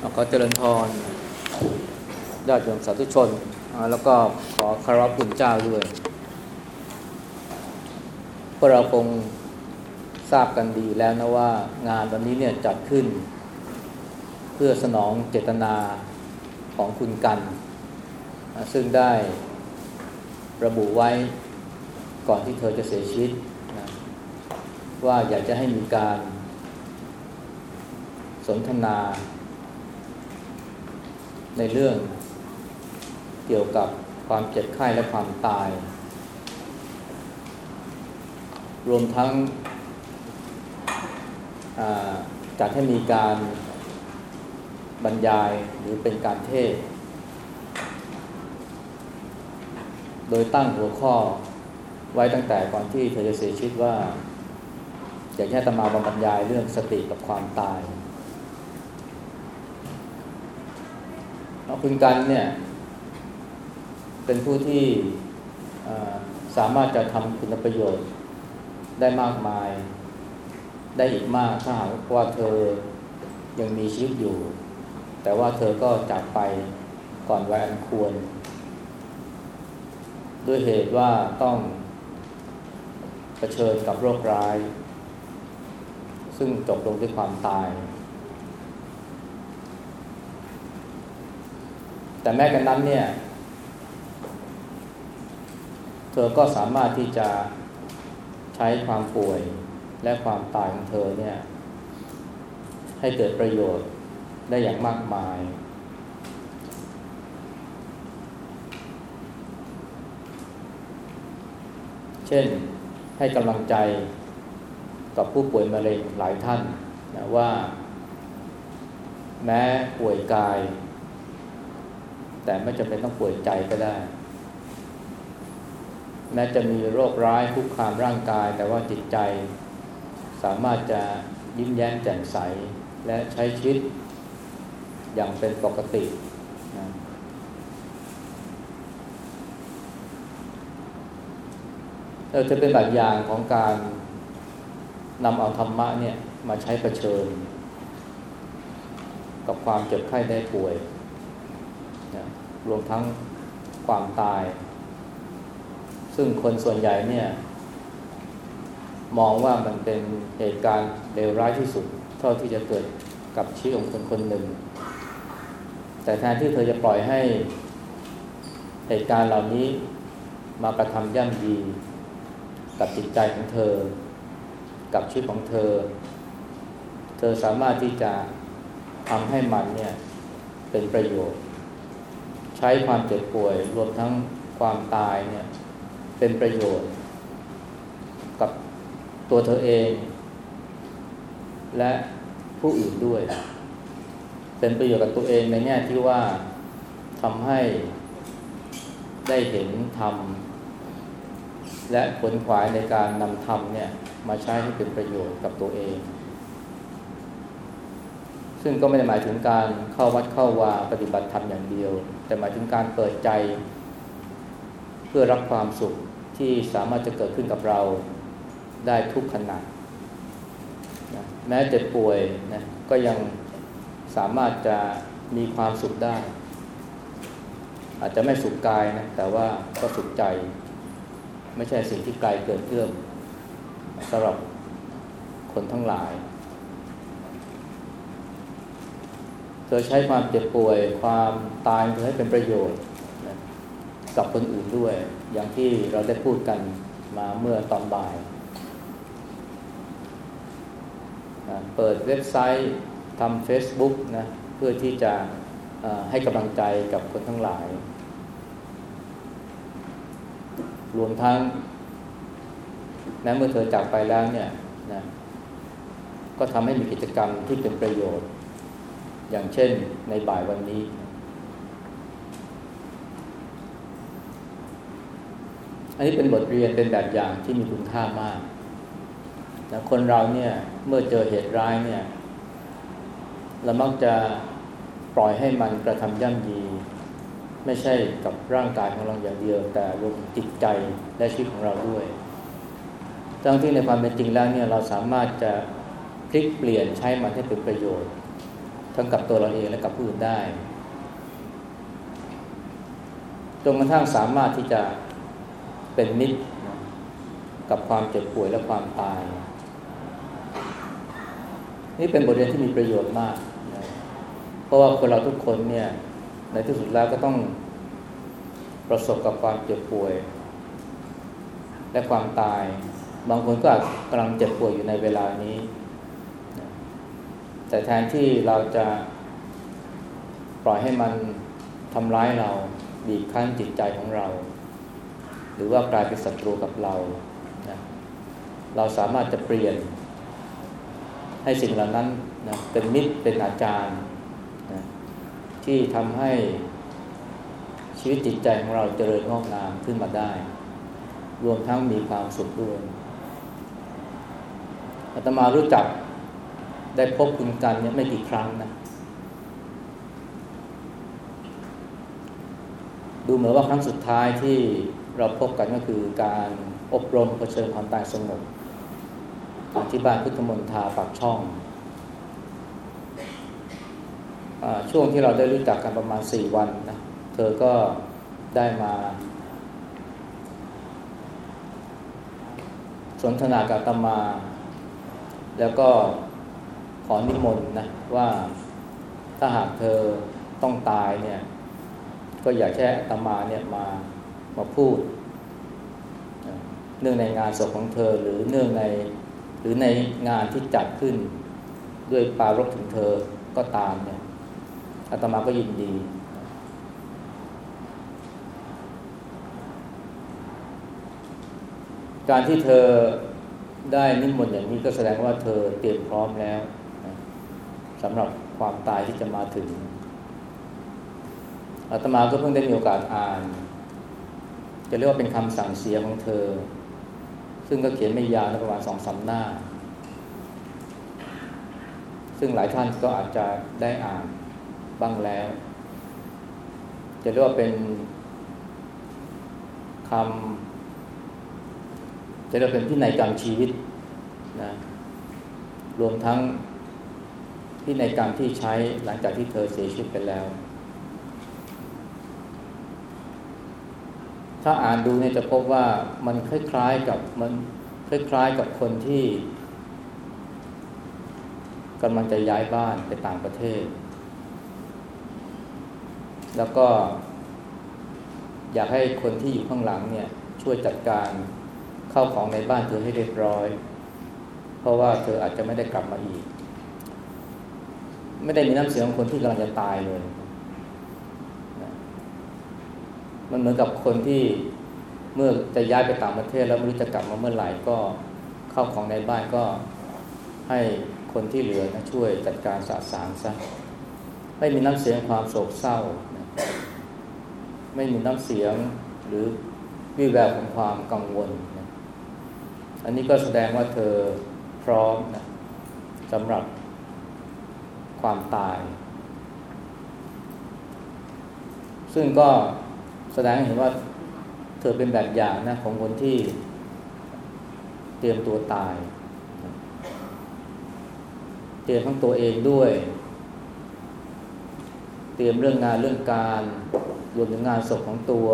ขอเจริญพรญาติโยมสาธุชน แล้วก็ขอคารพคุณเจ้าด้วยพวกเราคงทราบกันดีแล้วนะว่างานวันนี้เนี่ยจัดขึ้น เพื่อสนองเจตนาของคุณกัน ซึ่งได้ระบุไว้ก่อนที่เธอจะเสียชีวิตนะว่าอยากจะให้มีการสนทนา ในเรื่องเกี่ยวกับความเจ็บไข้และความตาย รวมทั้งจัดให้มีการบรรยายหรือเป็นการเทศ โดยตั้งหัวข้อไว้ตั้งแต่ก่อนที่เธอจะเสียชีวิตว่า อยากให้ตมาบรรยายเรื่องสติกับความตาย คุณกันเนี่ย เป็นผู้ที่สามารถจะทำคุณประโยชน์ได้มากมาย ได้อีกมากถ้าหากว่าเธอยังมีชีวิตอยู่ แต่ว่าเธอก็จากไปก่อนวัยอันควร ด้วยเหตุว่าต้องเผชิญกับโรคร้าย ซึ่งจบลงด้วยความตาย แต่แม้กันนั้นเนี่ย เธอก็สามารถที่จะใช้ความป่วยและความตายของเธอเนี่ย ให้เกิดประโยชน์ได้อย่างมากมาย เช่นให้กำลังใจกับผู้ป่วยมะเร็งหลายท่านนะว่า แม้ป่วยกาย แต่ไม่จำเป็นต้องป่วยใจก็ได้ แม้จะมีโรคร้ายคุกคามร่างกาย แต่ว่าจิตใจ สามารถจะยิ้มแย้มแจ่มใส และใช้ชีวิต อย่างเป็นปกตินะเราจะเป็นแบบอย่างของการนำเอาธรรมะเนี่ยมาใช้ประชิญ กับความเจ็บไข้ได้ป่วย รวมทั้งความตาย ซึ่งคนส่วนใหญ่เนี่ย มองว่ามันเป็นเหตุการณ์เลวร้ายที่สุด เท่าที่จะเกิดกับชีวิตของคนคนหนึ่ง แต่แทนที่เธอจะปล่อยให้เหตุการณ์เหล่านี้มากระทำย่ำยี กับจิตใจของเธอ กับชีวิตของเธอ เธอสามารถที่จะทำให้มันเนี่ยเป็นประโยชน์ ใช้ความเจ็บป่วย รวมทั้งความตายเนี่ย เป็นประโยชน์ กับตัวเธอเอง และผู้อื่นด้วย เป็นประโยชน์กับตัวเองในแง่ที่ว่าทำให้ได้เห็นธรรม และผลขวายในการนำธรรมเนี่ย มาใช้ให้เป็นประโยชน์กับตัวเอง ซึ่งก็ไม่ได้หมายถึงการเข้าวัดเข้าวาปฏิบัติธรรมอย่างเดียว แต่หมายถึงการเปิดใจ เพื่อรับความสุขที่สามารถจะเกิดขึ้นกับเราได้ทุกขณะนะแม้เจ็บป่วยนะก็ยังสามารถจะมีความสุขได้ อาจจะไม่สุขกายนะแต่ว่าก็สุขใจ ไม่ใช่สิ่งที่ไกลเกินเอื้อมสำหรับคนทั้งหลาย เธอใช้ความเจ็บป่วย ความตายเธอให้เป็นประโยชน์กับคนอื่นด้วย อย่างที่เราได้พูดกันมาเมื่อตอนบ่ายเปิดเว็บไซต์ทำ Facebook นะเพื่อที่จะให้กำลังใจกับคนทั้งหลาย รวมทั้งแม้เมื่อเธอจากไปแล้วเนี่ยนะก็ทำให้มีกิจกรรมที่เป็นประโยชน์ อย่างเช่นในบ่ายวันนี้ อันนี้เป็นบทเรียนเป็นแบบอย่างที่มีคุณค่ามากนะคนเราเนี่ยเมื่อเจอเหตุร้ายเนี่ยเรามักจะปล่อยให้มันกระทำย่ำยี ไม่ใช่กับร่างกายของเราอย่างเดียว แต่รวมจิตใจและชีวิตของเราด้วยทั้งที่ในความเป็นจริงแล้วเนี่ยเราสามารถจะพลิกเปลี่ยนใช้มันให้เป็นประโยชน์ ทั้งกับตัวเราเองและกับผู้อื่นได้จนกระทั่งสามารถที่จะเป็นมิตรกับความเจ็บป่วยและความตาย นี่เป็นบทเรียนที่มีประโยชน์มาก เพราะว่าคนเราทุกคนเนี่ยในที่สุดแล้วก็ต้องประสบกับความเจ็บป่วย และความตาย บางคนก็อาจกำลังเจ็บป่วยอยู่ในเวลานี้ แต่แทนที่เราจะปล่อยให้มันทำร้ายเราบีบคั้นจิตใจของเรา หรือว่ากลายเป็นศัตรูกับเรานะเราสามารถจะเปลี่ยน ให้สิ่งเหล่านั้นนะเป็นมิตรเป็นอาจารย์นะที่ทำให้ชีวิตจิตใจของเราเจริญงอกงามขึ้นมาได้ รวมทั้งมีความสุขด้วยอาตมารู้จัก ได้พบคุณกันเนี่ยไม่กี่ครั้งนะดูเหมือนว่าครั้งสุดท้ายที่เราพบกันก็คือการอบรมเผชิญความตายสงบที่บ้านพุทธมณฑาปากช่องอช่วงที่เราได้รู้จักกันประมาณสี่วันนะเธอก็ได้มา สนทนากับตมา แล้วก็ ขอนิมนต์นะว่าถ้าหากเธอต้องตายเนี่ย ก็อยากแค่ตมาเนี่ยมามาพูด เนื่องในงานศพของเธอหรือเนื่องในหรือในงานที่จัดขึ้น ด้วยปารกถึงเธอก็ตามเนี่ยอาตมาก็ยินดี การที่เธอได้นิมนต์อย่างนี้ก็แสดงว่าเธอเตรียมพร้อมแล้ว สำหรับความตายที่จะมาถึงอาตมาก็เพิ่งได้มีโอกาสอ่าน จะเรียกว่าเป็นคำสั่งเสียของเธอ ซึ่งก็เขียนไม่ยาวประมาณสองสาหน้า ซึ่งหลายท่านก็อาจจะได้อ่านบ้างแล้ว จะเรียกว่าเป็นคำจะเรียกเป็นพินัยกรรมชีวิตนะรวมทั้ง พินัยกรรมที่ใช้หลังจากที่เธอเสียชีวิตไปแล้ว ถ้าอ่านดูเนี่ยจะพบว่ามันคล้ายๆกับมันคล้ายๆกับคนที่กำลังจะย้ายบ้านไปต่างประเทศ แล้วก็ อยากให้คนที่อยู่ข้างหลังเนี่ยช่วยจัดการเข้าของในบ้านเธอให้เรียบร้อย เพราะว่าเธออาจจะไม่ได้กลับมาอีก ไม่ได้มีน้ำเสียงของคนที่กำลังจะตายเลยมันเหมือนกับคนที่เมื่อจะย้ายไปต่างประเทศ แล้วไม่รู้จะกลับมาเมื่อไหร่ก็เข้าของในบ้านก็ให้คนที่เหลือนะช่วยจัดการสะสางซะไม่มีน้ำเสียงความโศกเศร้า ไม่มีน้ำเสียงหรือวิแววของความกังวลนะอันนี้ก็แสดงว่าเธอพร้อมนะสำหรับ ความตาย ซึ่งก็แสดงให้เห็นว่าเธอเป็นแบบอย่างนะของคนที่เตรียมตัวตาย เตรียมทั้งตัวเองด้วย เตรียมเรื่องงานเรื่องการรวมถึงงานศพของตัว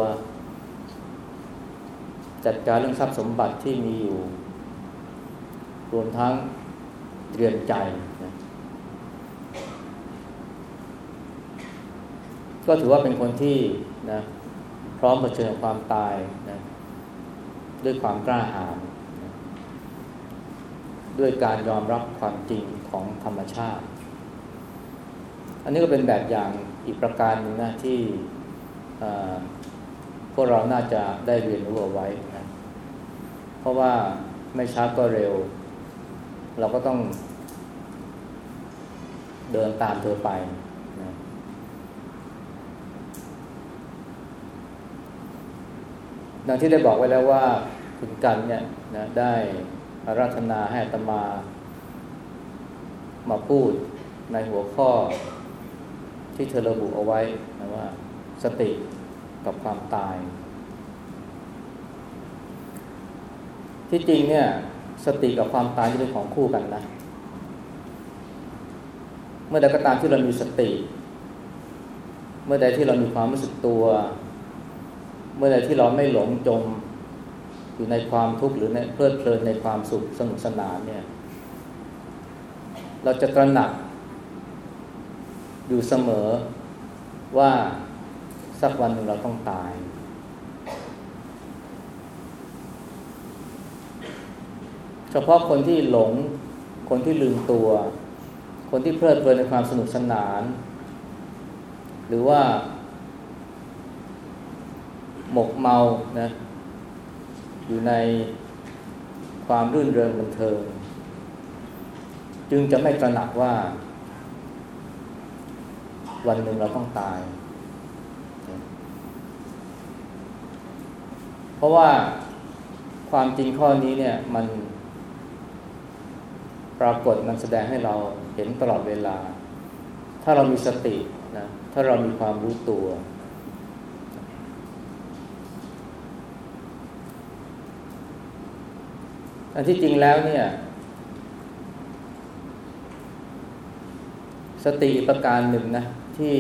จัดการเรื่องทรัพย์สมบัติที่มีอยู่ รวมทั้งเตรียมใจนะ ก็ถือว่าเป็นคนที่นะพร้อมเผชิญความตายนะด้วยความกล้าหาญนะด้วยการยอมรับความจริงของธรรมชาติ อันนี้ก็เป็นแบบอย่างอีกประการหนึ่งนะที่พวกเราน่าจะได้เรียนรู้เอาไว้นะเพราะว่าไม่ช้าก็เร็ว เราก็ต้องเดินตามเธอไป ดังที่ได้บอกไว้แล้วว่าคุณกันเนี่ยนะได้อาราธนาให้ตมา มาพูดในหัวข้อที่เธอระบุเอาไว้นะว่า สติกับความตาย ที่จริงเนี่ย สติกับความตายจะเป็นของคู่กันนะ เมื่อใดก็ตามที่เรามีสติ เมื่อใดที่เรามีความรู้สึกตัว เมื่อใดที่เราไม่หลงจมอยู่ในความทุกข์หรือในเพลิดเพลินในความสุขสนุกสนานเนี่ย เราจะตระหนัก อยู่เสมอว่าสักวันหนึ่งเราต้องตาย เฉพาะคนที่หลง คนที่ลืมตัว คนที่เพลิดเพลินในความสนุกสนาน หรือว่า หมกเมานะอยู่ในความรื่นเริงบันเทิง จึงจะไม่ตระหนักว่า วันหนึ่งเราต้องตาย เพราะว่าความจริงข้อนี้เนี่ยมันปรากฏมันแสดงให้เราเห็นตลอดเวลา ถ้าเรามีสตินะถ้าเรามีความรู้ตัว อันที่จริงแล้วเนี่ย สติประการหนึ่งนะ ที่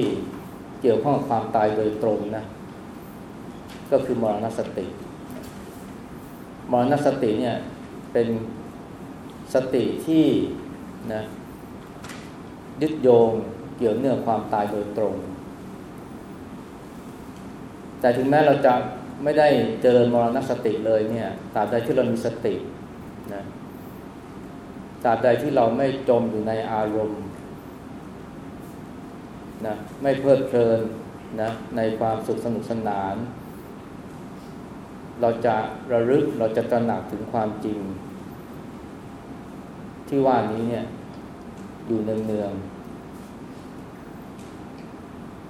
เกี่ยวข้องกับความตายโดยตรงนะ ก็คือมรณสติ มรณสติเนี่ยเป็นสติที่นะยึดโยงเกี่ยวเนื่องความตายโดยตรง แต่ถึงแม้เราจะไม่ได้เจริญมรณสติเลยเนี่ยตราบใดที่เรามีสติ นะตราบใดที่เราไม่จมอยู่ในอารมณ์นะไม่เพลิดเพลินนะในความสุขสนุกสนาน เราจะระลึกเราจะตระหนักถึงความจริง ที่ว่านี้เนี่ยอยู่เนืองๆ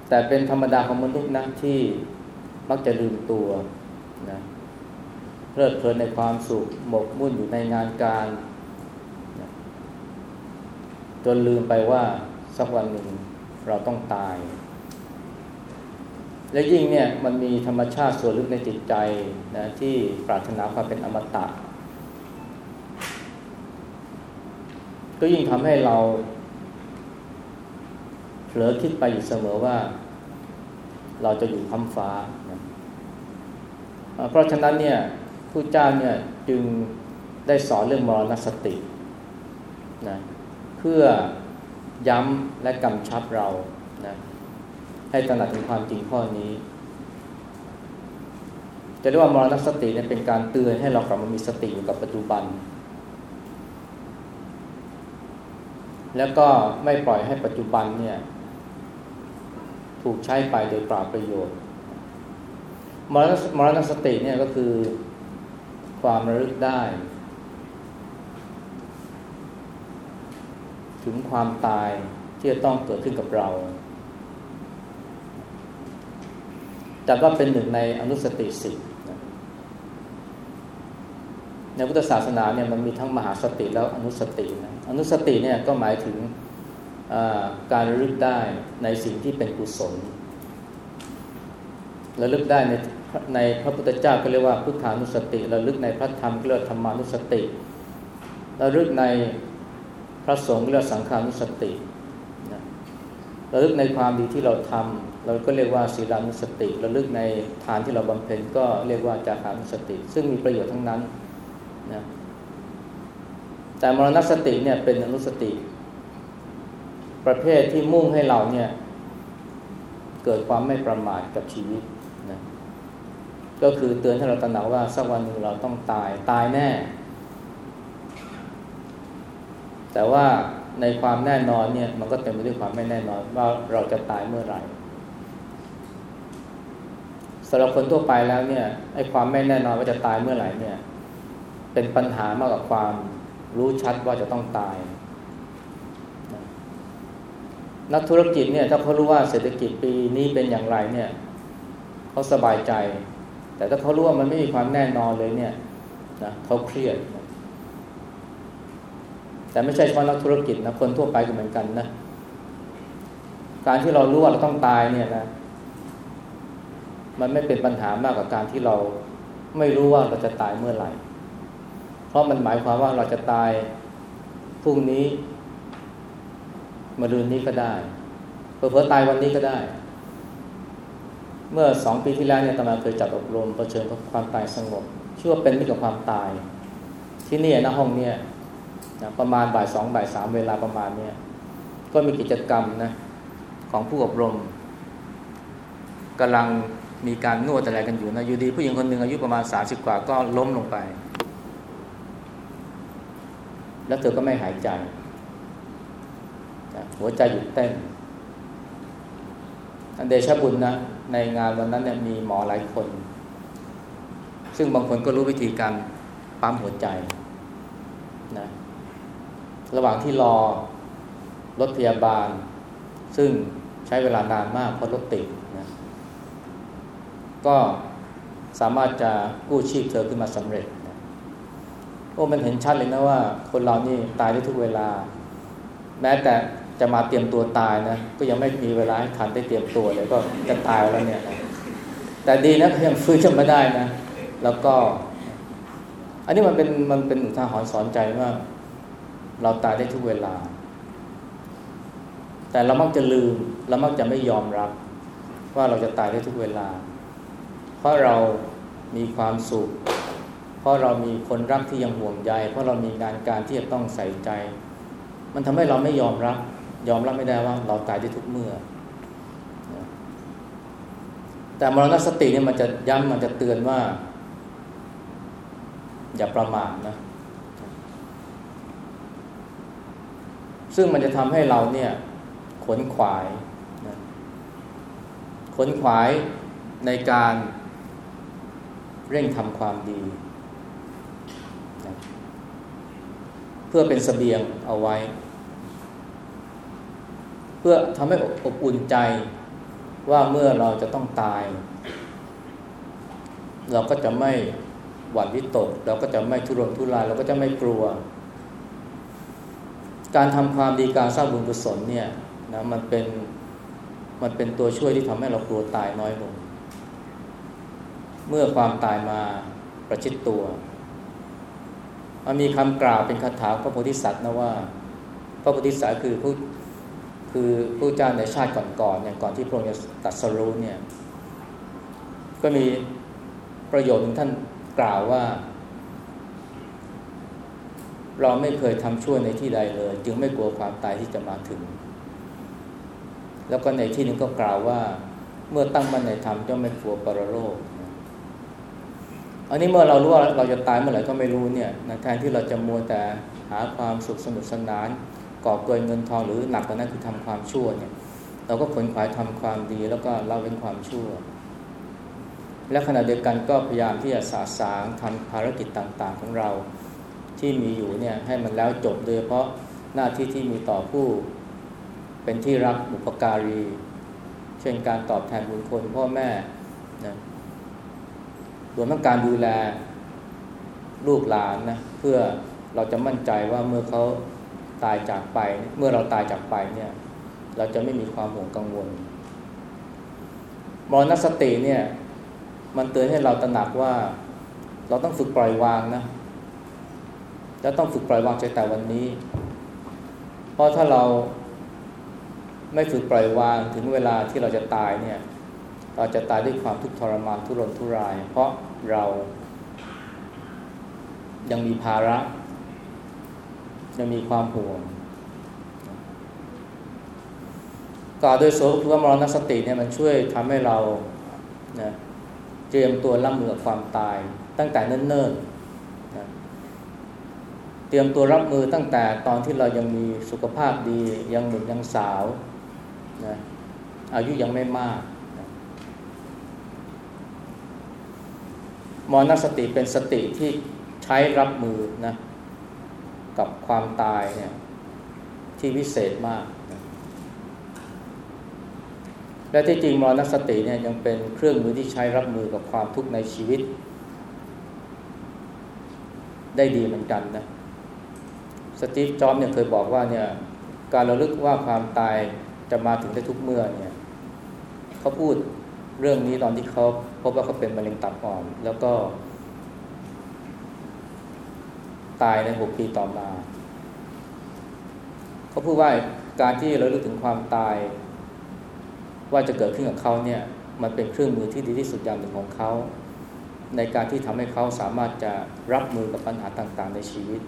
แต่เป็นธรรมดาของมนุษย์นะที่มักจะลืมตัวนะ เพลิดเพลินในความสุขหมกมุ่นอยู่ในงานการ จนลืมไปว่าสักวันหนึ่งเราต้องตาย และยิ่งเนี่ยมันมีธรรมชาติส่วนลึกในจิตใจนะที่ปรารถนาความเป็นอมตะ ก็ยิ่งทำให้เราเผลอคิดไปอยู่เสมอว่า เราจะอยู่คำฟ้านะเพราะฉะนั้นเนี่ย ผู้เจ้าเนี่ยจึงได้สอนเรื่องมรณสตินะเพื่อย้ำและกำชับเรานะให้ตระหนักถึงความจริงข้อนี้จะเรียกว่ามรณสติเนี่ยเป็นการเตือนให้เรากลับมามีสติอยู่กับปัจจุบัน แล้วก็ไม่ปล่อยให้ปัจจุบันเนี่ยถูกใช้ไปโดยปราประโยชน์มรณสติเนี่ยก็คือ ความระลึกได้ ถึงความตายที่จะต้องเกิดขึ้นกับเรา แต่ก็เป็นหนึ่งในอนุสติสิในพุทธศาสนาเนี่ยมันมีทั้งมหาสติแล้วอนุสตินะอนุสติเนี่ยก็หมายถึงการระลึกได้ในสิ่งที่เป็นกุศลระลึกได้ใน ในพระพุทธเจ้าก็เรียกว่าพุทธานุสติระลึกในพระธรรมก็เรียกธรรมานุสติระลึกในพระสงฆ์เรียกสังฆานุสติระลึกในความดีที่เราทำเราก็เรียกว่าศีลานุสติระลึกในทานที่เราบำเพ็ญก็เรียกว่าจารานุสติ ซึ่งมีประโยชน์ทั้งนั้นนะแต่มรณสติเนี่ยเป็นอนุสติ ประเภทที่มุ่งให้เราเนี่ยเกิดความไม่ประมาทกับชีวิต ก็คือเตือนให้เราตระหนักว่าสักวันหนึ่งเราต้องตายตายแน่ แต่ว่าในความแน่นอนเนี่ยมันก็เต็มไปด้วยความไม่แน่นอนว่าเราจะตายเมื่อไหร่สำหรับคนทั่วไปแล้วเนี่ยไอ้ความไม่แน่นอนว่าจะตายเมื่อไหร่เนี่ย เป็นปัญหามากกว่าความรู้ชัดว่าจะต้องตาย นักธุรกิจเนี่ยถ้าเขารู้ว่าเศรษฐกิจปีนี้เป็นอย่างไรเนี่ยเขาสบายใจ แต่ถ้าเขารู้ว่ามันไม่มีความแน่นอนเลยเนี่ยนะเขาเครียดแต่ไม่ใช่เฉพาะนักธุรกิจนะคนทั่วไปก็เหมือนกันนะการที่เรารู้ว่าเราต้องตายเนี่ยนะ มันไม่เป็นปัญหามากกว่าการที่เราไม่รู้ว่าเราจะตายเมื่อไหร่ เพราะมันหมายความว่าเราจะตายพรุ่งนี้มารืนนี้ก็ได้เพื่อตายวันนี้ก็ได้ เมื่อสองปีที่แล้วเนี่ยตมาเคยจัดอบรมประชิญกับความตายสงบชื่อว่าเป็นมิตรกับความตาย ที่นี่นะห้องเนี่ยประมาณบ่ายสองบ่ายสามเวลาประมาณเนี่ยก็มีกิจกรรมนะของผู้อบรมกำลังมีการนวดอะไรกันอยู่นะอยู่ดีผู้หญิงคนหนึ่งอายุประมาณสาสิบกว่าก็ล้มลงไป แล้วเธอก็ไม่หายใจ หัวใจหยุดเต้น เดชบุญนะในงานวันนั้นเนี่ยมีหมอหลายคน ซึ่งบางคนก็รู้วิธีการปั๊มหัวใจนะระหว่างที่รอรถพยาบาล ซึ่งใช้เวลานานมากเพราะรถติดนะก็สามารถจะกู้ชีพเธอขึ้นมาสำเร็จนะโอ้มันเห็นชัดเลยนะว่า คนเรานี่ตายได้ทุกเวลา แม้แต่ จะมาเตรียมตัวตายนะ ก็ยังไม่มีเวลาให้ทันได้เตรียมตัวเลยก็จะตายแล้วเนี่ยนะแต่ดีนะยังฟื้นขึ้นมาได้นะ แล้วก็ อันนี้มันเป็นมันเป็นอุทาหรณ์สอนใจว่า เราตายได้ทุกเวลา แต่เรามักจะลืม เรามักจะไม่ยอมรับ ว่าเราจะตายได้ทุกเวลา เพราะเรามีความสุข เพราะเรามีคนรักที่ยังห่วงใย เพราะเรามีงานการที่จะต้องใส่ใจ มันทำให้เราไม่ยอมรับ ยอมรับไม่ได้ว่าเราตายได้ทุกเมื่อ แต่มรณสติเนี่ยมันจะย้ำมันจะเตือนว่า อย่าประมาทนะ ซึ่งมันจะทำให้เราเนี่ย ขนขวายนะขนขวายในการเร่งทำความดีนะเพื่อเป็นสเสบียงเอาไว้ พื่อทำให้อบอุ่นใจว่าเมื่อเราจะต้องตาย เราก็จะไม่หวั่นวิตก เราก็จะไม่ทุรนทุราย เราก็จะไม่กลัว การทำความดีการสร้างบุญกุศลเนี่ยนะมันเป็นมันเป็นตัวช่วยที่ทำให้เรากลัวตายน้อยลง เมื่อความตายมาประชิดตัว มันมีคำกล่าวเป็นคาถาพระโพธิสัตว์นะว่า พระโพธิสัตว์คือผู้ คือผู้เจ้าในชาติก่อนๆอย่างก่อนที่พระองค์จะตัดสรู้เนี่ยก็มีประโยชน์ท่านกล่าวว่า เราไม่เคยทำชั่วในที่ใดเลย จึงไม่กลัวความตายที่จะมาถึง แล้วก็ในที่นึงก็กล่าวว่า เมื่อตั้งมั่นในธรรมย่อมไม่กลัวปรโลกอันนี้เมื่อเรารู้ว่าเราจะตายเมื่อไหร่ก็ไม่รู้เนี่ยแทนที่เราจะมัวแต่หาความสุขสนุกสนาน ก่อเกินเงินทองหรือหนักกว่านั้นคือทำความชั่วเนี่ย เราก็ขนขวายทำความดีแล้วก็เล่าเว้นความชั่ว และขณะเดียวกันก็พยายามที่จะสาสางทำภารกิจต่างๆของเราที่มีอยู่เนี่ยให้มันแล้วจบโดยเพราะหน้าที่ที่มีต่อผู้เป็นที่รักบุปการี เช่นการตอบแทนบุญคุณพ่อแม่นะรวมทั้งการดูแลลูกหลานนะเพื่อเราจะมั่นใจว่าเมื่อเขา ตายจากไป เมื่อเราตายจากไปเนี่ย เราจะไม่มีความห่วงกังวลมรณสติเนี่ย มันเตือนให้เราตระหนักว่า เราต้องฝึกปล่อยวางนะแล้วต้องฝึกปล่อยวางใจแต่วันนี้ เพราะถ้าเราไม่ฝึกปล่อยวางถึงเวลาที่เราจะตายเนี่ย เราจะตายด้วยความทุกข์ทรมานทุรนทุราย เพราะเรายังมีภาระ จะมีความห่วงกล่าวโดยสรุปว่ามรณสติเนี่ยมันช่วยทำให้เรานะเตรียมตัวรับมือกับความตาย ตั้งแต่เนิ่นๆนะเตรียมตัวรับมือตั้งแต่ตอนที่เรายังมีสุขภาพดี ยังหนุ่มยังสาวนะอายุยังไม่มากนะมรณสติเป็นสติที่ใช้รับมือนะ กับความตายเนี่ยที่วิเศษมาก และที่จริงมรณสติเนี่ยยังเป็นเครื่องมือที่ใช้รับมือกับความทุกข์ในชีวิต ได้ดีเหมือนกันนะสตีฟ จ็อบเนี่ยเคยบอกว่าเนี่ยการระลึกว่าความตายจะมาถึงได้ทุกเมื่อเนี่ยเขาพูดเรื่องนี้ตอนที่เขาพบว่าเขาเป็นมะเร็งตับอ่อน แล้วก็ ตายในหกปีต่อมา เขาพูดว่าการที่เราลึกถึงความตาย ว่าจะเกิดขึ้นกับเขาเนี่ย มันเป็นเครื่องมือที่ดีที่สุดอย่างหนึ่งของเขา ในการที่ทำให้เขาสามารถจะรับมือกับปัญหาต่างๆ ในชีวิต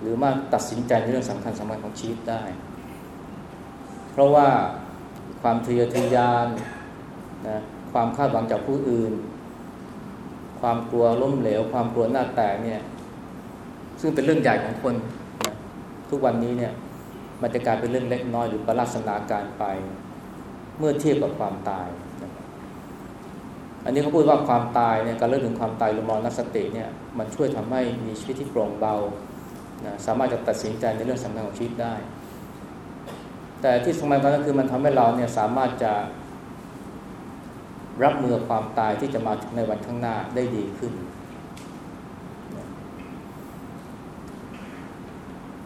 หรือมาตัดสินใจในเรื่องสำคัญสำคัญของชีวิตได้ เพราะว่าความทะเยอทะยานนะความคาดหวังจากผู้อื่น ความกลัวล้มเหลว ความกลัวหน้าแตกเนี่ย ซึ่งเป็นเรื่องใหญ่ของคน ทุกวันนี้เนี่ยมันจะกลายเป็นเรื่องเล็กน้อยหรือประลักษณาการไป เมื่อเทียบกับความตายอันนี้เขาพูดว่าความตายเนี่ยการเลิกถึงความตายหรือมรณสติเนี่ยมันช่วยทำให้มีชีวิตที่โปร่งเบานะสามารถจะตัดสินใจในเรื่องสำคัญของชีวิตได้ แต่ที่สำคัญก็คือมันทำให้เราเนี่ยสามารถจะรับมือความตายที่จะมาถึงในวันข้างหน้าได้ดีขึ้น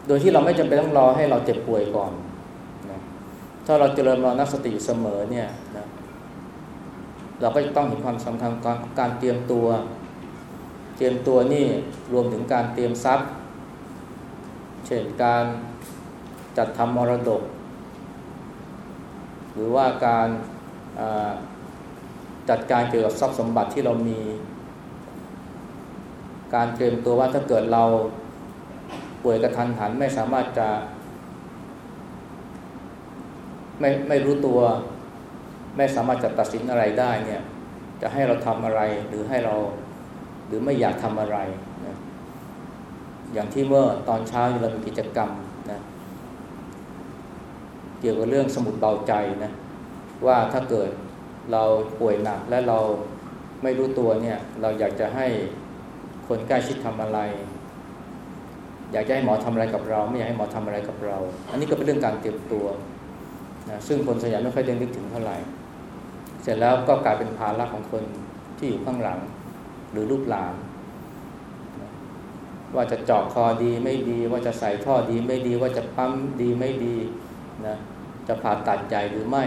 โดยที่เราไม่จำเป็นต้องรอให้เราเจ็บป่วยก่อนนะถ้าเราเจริญรอนักสติอยู่เสมอเนี่ยนะเราก็จะต้องเห็นความสำคัญของการเตรียมตัว เตรียมตัวนี่รวมถึงการเตรียมทรัพย์ เช่นการจัดทำมรดก หรือว่าการจัดการเกี่ยวกับทรัพย์สมบัติที่เรามี การเตรียมตัวว่าถ้าเกิดเรา ป่วยกระทันหันไม่สามารถจะ ไม่ไม่รู้ตัว ไม่สามารถจะตัดสินอะไรได้เนี่ย จะให้เราทำอะไรหรือให้เรา หรือไม่อยากทำอะไรนะอย่างที่เมื่อตอนเช้าเรามีกิจกรรมนะเกี่ยวกับเรื่องสมุดเบาใจนะว่าถ้าเกิดเราป่วยหนักและเราไม่รู้ตัวเนี่ย เราอยากจะให้คนใกล้ชิดทำอะไร อยากจะให้หมอทำอะไรกับเรา ไม่อยากให้หมอทำอะไรกับเรา อันนี้ก็เป็นเรื่องการเตรียมตัวนะซึ่งคนส่วนใหญ่ไม่ค่อยได้นึกถึงเท่าไหร่ เสร็จแล้วก็กลายเป็นภาระของคนที่อยู่ข้างหลัง หรือลูกหลาน ว่าจะเจาะคอดีไม่ดี ว่าจะใส่ท่อดีไม่ดี ว่าจะปั๊มดีไม่ดีนะจะผ่าตัดใหญ่หรือไม่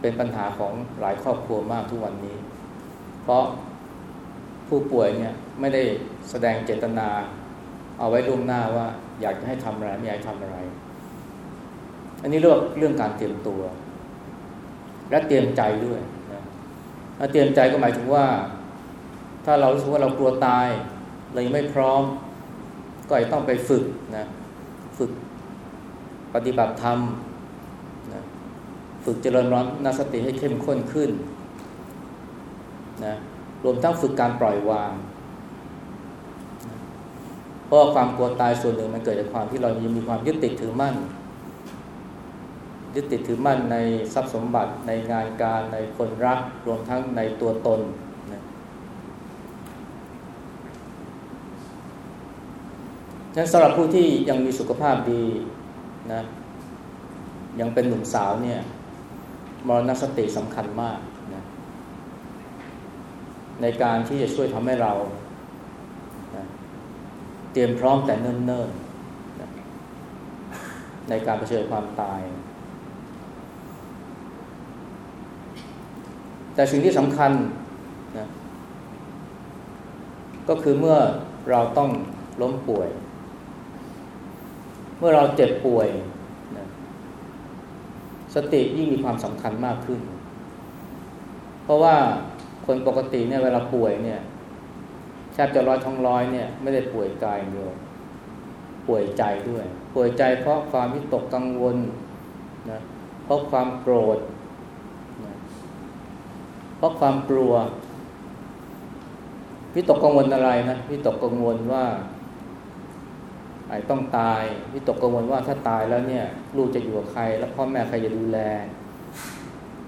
เป็นปัญหาของหลายครอบครัวมากทุกวันนี้ เพราะ ผู้ป่วยเนี่ยไม่ได้แสดงเจตนา เอาไว้ล่วงหน้าว่า อยากจะให้ทำอะไรไม่อยากทำอะไร อันนี้เรื่องเรื่องการเตรียมตัว และเตรียมใจด้วยนะเตรียมใจก็หมายถึงว่า ถ้าเรารู้สึกว่าเรากลัวตายเรายังไม่พร้อม ก็ต้องไปฝึกนะฝึกปฏิบัติธรรมฝึกเจริญร้อนนาสติให้เข้มข้นขึ้นนะ รวมทั้งฝึกการปล่อยวางเพราะความกลัวตายส่วนหนึ่งมันเกิดจากความที่เรายังมีความยึดติดถือมั่น ยึดติดถือมั่นในทรัพย์สมบัติในงานการในคนรัก รวมทั้งในตัวตนฉะนั้นสำหรับผู้ที่ยังมีสุขภาพดีนะยังเป็นหนุ่มสาวเนี่ยมรณสติสำคัญมาก ในการที่จะช่วยทำให้เรานะเตรียมพร้อมแต่เนิ่นๆนะในการเผชิญความตาย แต่สิ่งที่สำคัญนะก็คือเมื่อเราต้องล้มป่วย เมื่อเราเจ็บป่วยสติยิ่งมีความสำคัญมากขึ้น เพราะว่า คนปกติเนี่ยเวลาป่วยเนี่ยแทบจะร้อยท้องร้อยเนี่ยไม่ได้ป่วยกายเดียวป่วยใจด้วย ป่วยใจเพราะความวิตกกังวลนะเพราะความโกรธนะเพราะความกลัววิตกกังวลอะไรนะวิตกกังวลว่าไอ้ต้องตายวิตกกังวลว่าถ้าตายแล้วเนี่ย ลูกจะอยู่กับใคร แล้วพ่อแม่ใครจะดูแล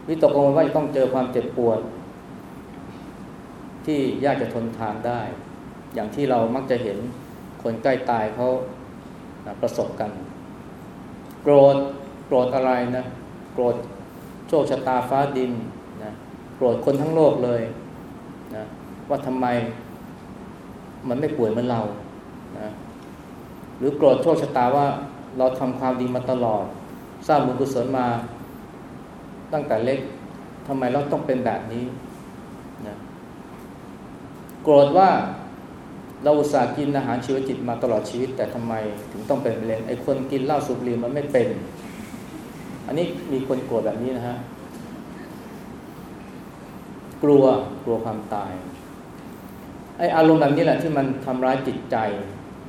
วิตกกังวลว่าจะต้องเจอความเจ็บปวด ที่ยากจะทนทานได้ อย่างที่เรามักจะเห็นคนใกล้ตายเขาประสบกัน โกรธโกรธอะไรนะโกรธโชคชะตาฟ้าดินนะโกรธคนทั้งโลกเลยนะว่าทำไมมันไม่ป่วยเหมือนเรานะหรือโกรธโชคชะตาว่าเราทำความดีมาตลอด สร้างบุญกุศลมาตั้งแต่เล็กทำไมเราต้องเป็นแบบนี้ โกรธว่าเราอุตส่าห์กินอาหารชีวจิตมาตลอดชีวิต แต่ทำไมถึงต้องเป็นมะเร็งไอ้คนกินเหล้าสูบบุหรี่มันไม่เป็น อันนี้มีคนกลัวแบบนี้นะฮะกลัวกลัวความตายไอ้อารมณ์แบบนี้แหละที่มันทำร้ายจิตใจ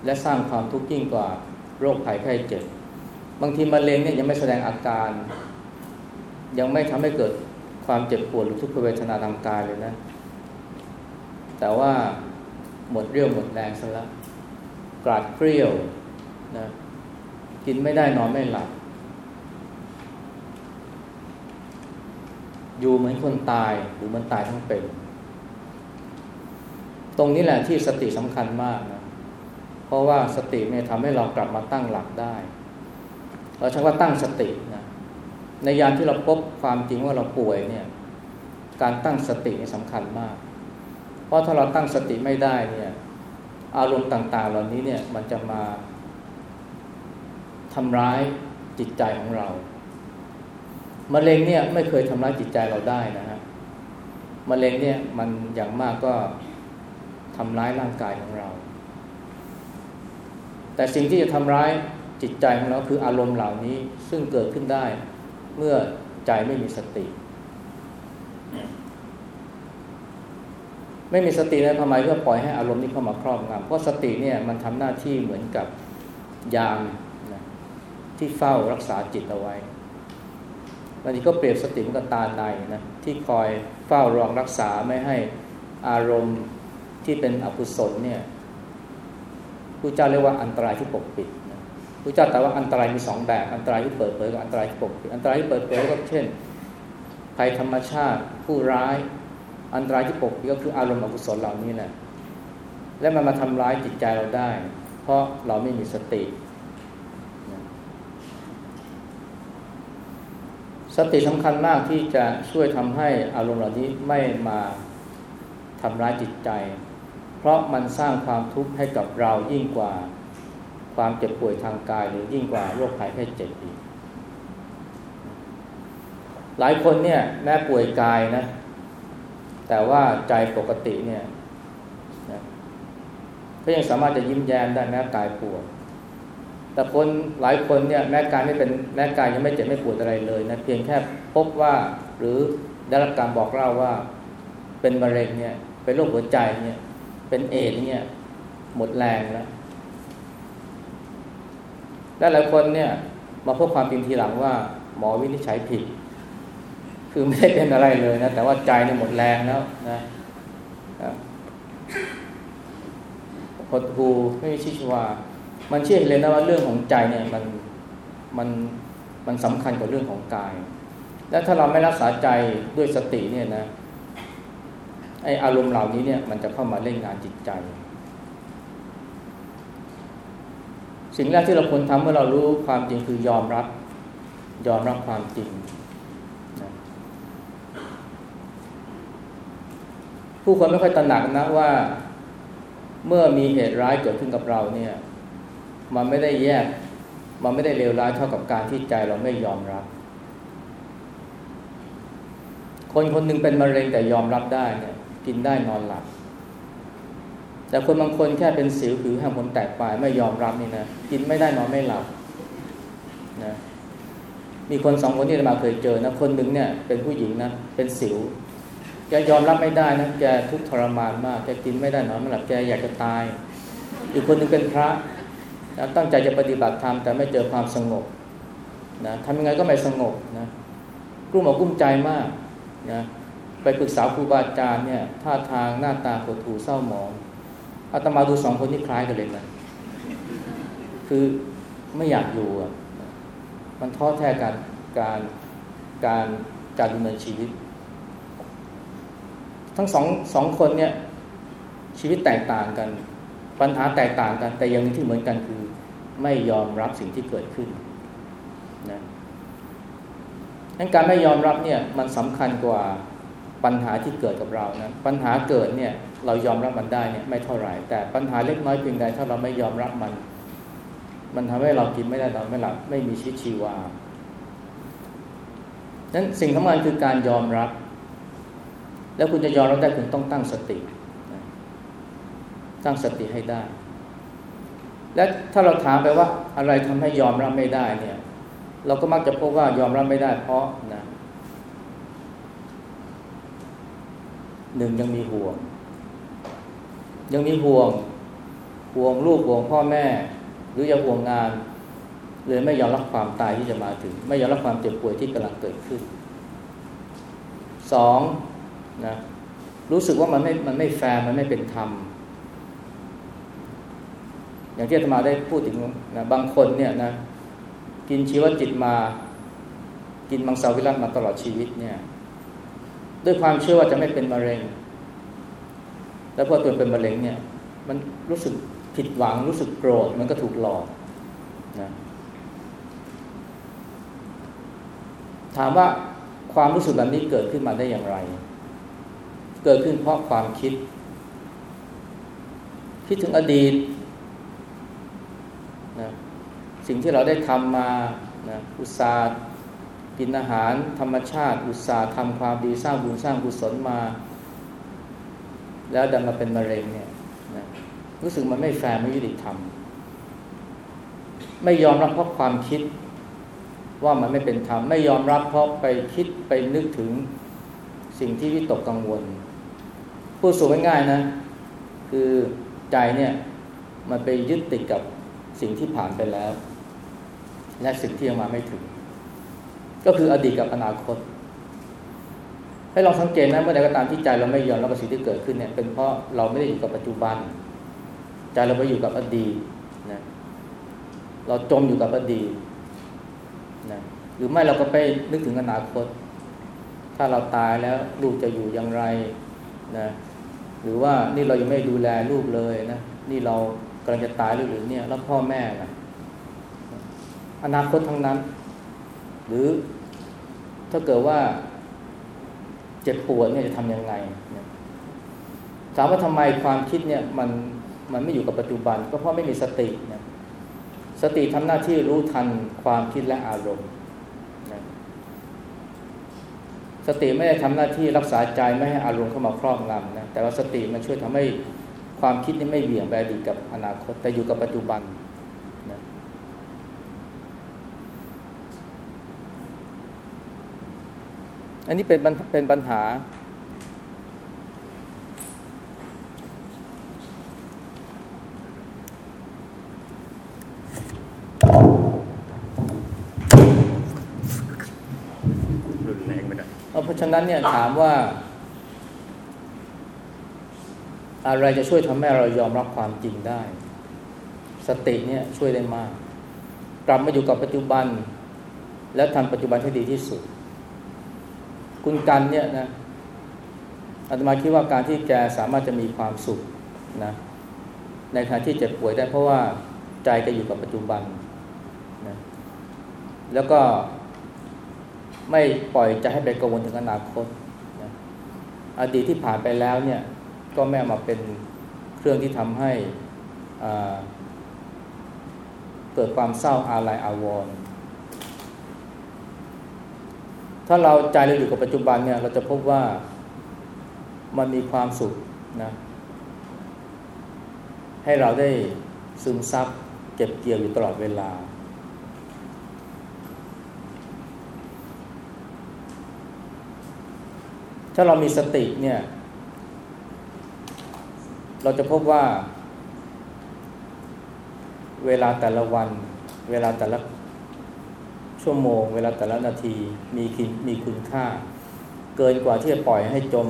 และสร้างความทุกข์ยิ่งกว่าโรคภัยไข้เจ็บ บางทีมะเร็งเนี่ยยังไม่แสดงอาการ ยังไม่ทำให้เกิดความเจ็บปวดหรือทุกขเวทนาทางกายเลยนะ แต่ว่าหมดเรี่ยวหมดแรงซะแล้วกราดเกลียวนะกินไม่ได้นอนไม่หลับ อยู่เหมือนคนตายหรือมันตายทั้งเป็น ตรงนี้แหละที่สติสำคัญมากนะเพราะว่าสติเนี่ยทำให้เรากลับมาตั้งหลักได้ เราใช้ว่าตั้งสตินะในยามที่เราพบความจริงว่าเราป่วยเนี่ย การตั้งสตินี่สำคัญมาก เพราะถ้าเราตั้งสติไม่ได้เนี่ยอารมณ์ต่าง ๆ เหล่านี้เนี่ยมันจะมาทำร้ายจิตใจของเรา มะเร็งเนี่ยไม่เคยทำร้ายจิตใจเราได้นะฮะ มะเร็งเนี่ยมันอย่างมากก็ทำร้ายร่างกายของเรา แต่สิ่งที่จะทำร้ายจิตใจของเราคืออารมณ์เหล่านี้ซึ่งเกิดขึ้นได้ เมื่อใจไม่มีสติ ไม่มีสติแล้วทำไมเพื่อปล่อยให้อารมณ์นี้เข้ามาครอบงำเพราะสติเนี่ยมันทำหน้าที่เหมือนกับยามนะที่เฝ้ารักษาจิตเอาไว้บางทีก็เปรียบสติมันกับตาในนะที่คอยเฝ้ารองรักษาไม่ให้อารมณ์ที่เป็นอกุศลเนี่ยผู้เจ้าเรียกว่าอันตรายที่ปกปิดพระเจ้าแต่ว่าอันตรายมีสองแบบ อันตรายที่เปิดเผยกับอันตรายที่ปกปิดอันตรายที่เปิดเผยก็เช่นภัยธรรมชาติผู้ร้าย อันตรายที่ปกปิดก็คืออารมณ์อกุศลเหล่านี้แหละ และมันมาทำร้ายจิตใจเราได้ เพราะเราไม่มีสติ สติสำคัญมากที่จะช่วยทำให้อารมณ์เหล่านี้ไม่มาทำร้ายจิตใจ เพราะมันสร้างความทุกข์ให้กับเรายิ่งกว่าความเจ็บป่วยทางกายหรือยิ่งกว่าโรคภัยแค่เจ็บอีกหลายคนเนี่ยแม้ป่วยกายนะ แต่ว่าใจปกติเนี่ยก็ยังสามารถจะยิ้มแย้มได้แม้กายปวดแต่คนหลายคนเนี่ยแม้กายไม่เป็นแม้กายยังไม่เจ็บไม่ปวดอะไรเลยนะเพียงแค่พบว่าหรือได้รับการบอกเล่าว่าเป็นมะเร็งเนี่ยเป็นโรคหัวใจเนี่ยเป็นเอดเนี่ยหมดแรงแล้วและหลายคนเนี่ยมาพบความจริงทีหลังว่าหมอวินิจฉัยผิด คือไม่ได้เป็นอะไรเลยนะ แต่ว่าใจเนี่ยหมดแรงแล้วนะหดหูไม่มีชีวา มันเชื่อเลยนะว่าเรื่องของใจเนี่ยมันมันมันสำคัญกว่าเรื่องของกาย และถ้าเราไม่รักษาใจด้วยสติเนี่ยนะไออารมณ์เหล่านี้เนี่ยมันจะเข้ามาเล่นงานจิตใจ สิ่งแรกที่เราควรทำเมื่อเรารู้ความจริงคือยอมรับ ยอมรับความจริงนะ ผู้คนไม่ค่อยตระหนักนะว่าเมื่อมีเหตุร้ายเกิดขึ้นกับเราเนี่ย มันไม่ได้แยก มันไม่ได้เลวร้ายเท่ากับการที่ใจเราไม่ยอมรับ คนคนหนึ่งเป็นมะเร็งแต่ยอมรับได้เนี่ย กินได้นอนหลับ แต่คนบางคนแค่เป็นสิวผิวแห้งผมแตกปลายไม่ยอมรับนี่นะกินไม่ได้นอนไม่หลับนะมีคนสองคนที่เราเคยเจอนะคนหนึ่งเนี่ย เป็นผู้หญิงนะเป็นสิว แกยอมรับไม่ได้นะแกทุกทรมานมากแกกินไม่ได้นอนไม่หลับแกอยากจะตาย อีกคนหนึ่งเป็นพระนะตั้งใจจะปฏิบัติธรรมแต่ไม่เจอความสงบนะทำยังไงก็ไม่สงบนะกลุ้มอกกุ้มใจมากนะไปปรึกษาครูบาอาจารย์เนี่ยท่าทางหน้าตาหดหู่เศร้าหมองอาตมาดูสองคนที่คล้ายกันเลยนะคือไม่อยากอยู่อะมันท้อแท้การการการการดำเนินชีวิต ทั้งสองสองคนเนี่ยชีวิตแตกต่างกัน ปัญหาแตกต่างกัน แต่ยังที่เหมือนกันคือ ไม่ยอมรับสิ่งที่เกิดขึ้นนะงั้นการไม่ยอมรับเนี่ยมันสำคัญกว่าปัญหาที่เกิดกับเรานะปัญหาเกิดเนี่ยเรายอมรับมันได้เนี่ยไม่เท่าไหร่ แต่ปัญหาเล็กน้อยเพียงใดถ้าเราไม่ยอมรับมัน มันทำให้เรากินไม่ได้นอนไม่หลับไม่มีชีวิตชีวานั้นสิ่งสำคัญคือการยอมรับ แล้วคุณจะยอมรับได้คุณต้องตั้งสติ ตั้งสติให้ได้ และถ้าเราถามไปว่าอะไรทำให้ยอมรับไม่ได้เนี่ย เราก็มักจะพบว่ายอมรับไม่ได้ เพราะนะหนึ่งยังมีห่วง ยังมีห่วง ห่วงลูกห่วงพ่อแม่ หรือยังห่วงงานเลยไม่ยอมรับความตายที่จะมาถึง ไม่ยอมรับความเจ็บป่วยที่กำลังเกิดขึ้นสอง นะรู้สึกว่ามันไม่มันไม่แฟร์มันไม่เป็นธรรม อย่างที่อาตมาได้พูดถึงนะบางคนเนี่ยนะกินชีวจิตมา กินมังสวิรัตมาตลอดชีวิตเนี่ย ด้วยความเชื่อว่าจะไม่เป็นมะเร็ง แล้วพอตัวเป็นมะเร็งเนี่ย มันรู้สึกผิดหวังรู้สึกโกรธมันก็ถูกหลอกนะถามว่าความรู้สึกแบบนี้เกิดขึ้นมาได้อย่างไร เกิดขึ้นเพราะความคิด คิดถึงอดีตนะสิ่งที่เราได้ทำมานะอุตสาห์กินอาหารธรรมชาติ อุตสาห์ทำความดีสร้างบุญสร้างกุศลมา แล้วดันมาเป็นมะเร็งเนี่ยนะรู้สึกมันไม่แฟร์ไม่ยุติธรรม ไม่ยอมรับเพราะความคิดว่ามันไม่เป็นธรรม ไม่ยอมรับเพราะไปคิดไปนึกถึงสิ่งที่วิตกกังวล พูดสูงง่ายๆนะ คือใจเนี่ยมันไปยึดติดกับสิ่งที่ผ่านไปแล้ว และสิ่งที่ยังมาไม่ถึง ก็คืออดีตกับอนาคต ให้ลองสังเกตนะเมื่อใดก็ตามที่ใจเราไม่ยอมรับกับสิ่งที่เกิดขึ้นเนี่ยเป็นเพราะเราไม่ได้อยู่กับปัจจุบัน ใจเราไปอยู่กับอดีตนะเราจมอยู่กับอดีตนะหรือไม่เราก็ไปนึกถึงอนาคต ถ้าเราตายแล้วลูกจะอยู่อย่างไรนะ หรือว่านี่เรายังไม่ดูแลลูกเลยนะนี่เรากำลังจะตายหรือเนี่ยแล้วพ่อแม่ล่ะอนาคตทั้งนั้น หรือถ้าเกิดว่าเจ็บปวดเนี่ยจะทำยังไงถามว่าทำไมความคิดเนี่ยมันมันไม่อยู่กับปัจจุบัน ก็เพราะไม่มีสติเนี่ยสติทำหน้าที่รู้ทันความคิดและอารมณ์นะ สติไม่ได้ทำหน้าที่รักษาใจไม่ให้อารมณ์เข้ามาครอบงำนะแต่ว่าสติมันช่วยทำให้ความคิดนี้ไม่เบี่ยงไปอดีตกับอนาคต แต่อยู่กับปัจจุบันนะอันนี้เป็นเป็นปัญหาเพราะฉะนั้นเนี่ยถามว่า อะไรจะช่วยทำให้เรายอมรับความจริงได้ สติเนี่ยช่วยได้มาก กลับมาอยู่กับปัจจุบัน แล้วทำปัจจุบันให้ดีที่สุด คุณกันเนี่ยนะอาตมาคิดว่าการที่แกสามารถจะมีความสุขนะในขณะที่เจ็บป่วยได้เพราะว่าใจแกอยู่กับปัจจุบันนะแล้วก็ ไม่ปล่อยจะให้ไปกังวลถึงอนาคตนะอดีตที่ผ่านไปแล้วเนี่ยก็แม่มาเป็นเครื่องที่ทำให้เกิดความเศร้าอาลัยอาวรณ์ถ้าเราใจเราอยู่กับปัจจุบันเนี่ยเราจะพบว่ามันมีความสุขนะให้เราได้ซึมซับเก็บเกี่ยวอยู่ตลอดเวลา ถ้าเรามีสติเนี่ย เราจะพบว่า เวลาแต่ละวัน เวลาแต่ละชั่วโมง เวลาแต่ละนาทีมีมีคุณค่า เกินกว่าที่จะปล่อยให้จม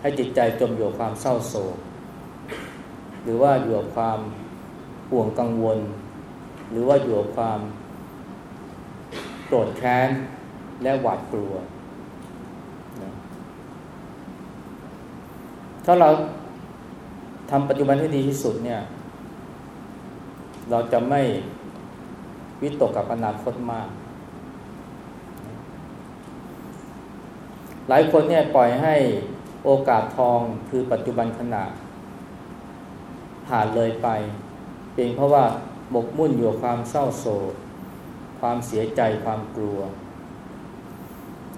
ให้จิตใจจมอยู่ความเศร้าโศก หรือว่าอยู่กับความห่วงกังวล หรือว่าอยู่กับความโกรธแค้นและหวาดกลัว ถ้าเราทำปัจจุบันให้ดีที่สุดเนี่ย เราจะไม่วิตกกับอนาคตมาก หลายคนเนี่ยปล่อยให้โอกาสทองคือปัจจุบันขณะผ่านเลยไป เพียงเพราะว่าบกมุ่นอยู่ความเศร้าโศกความเสียใจความกลัว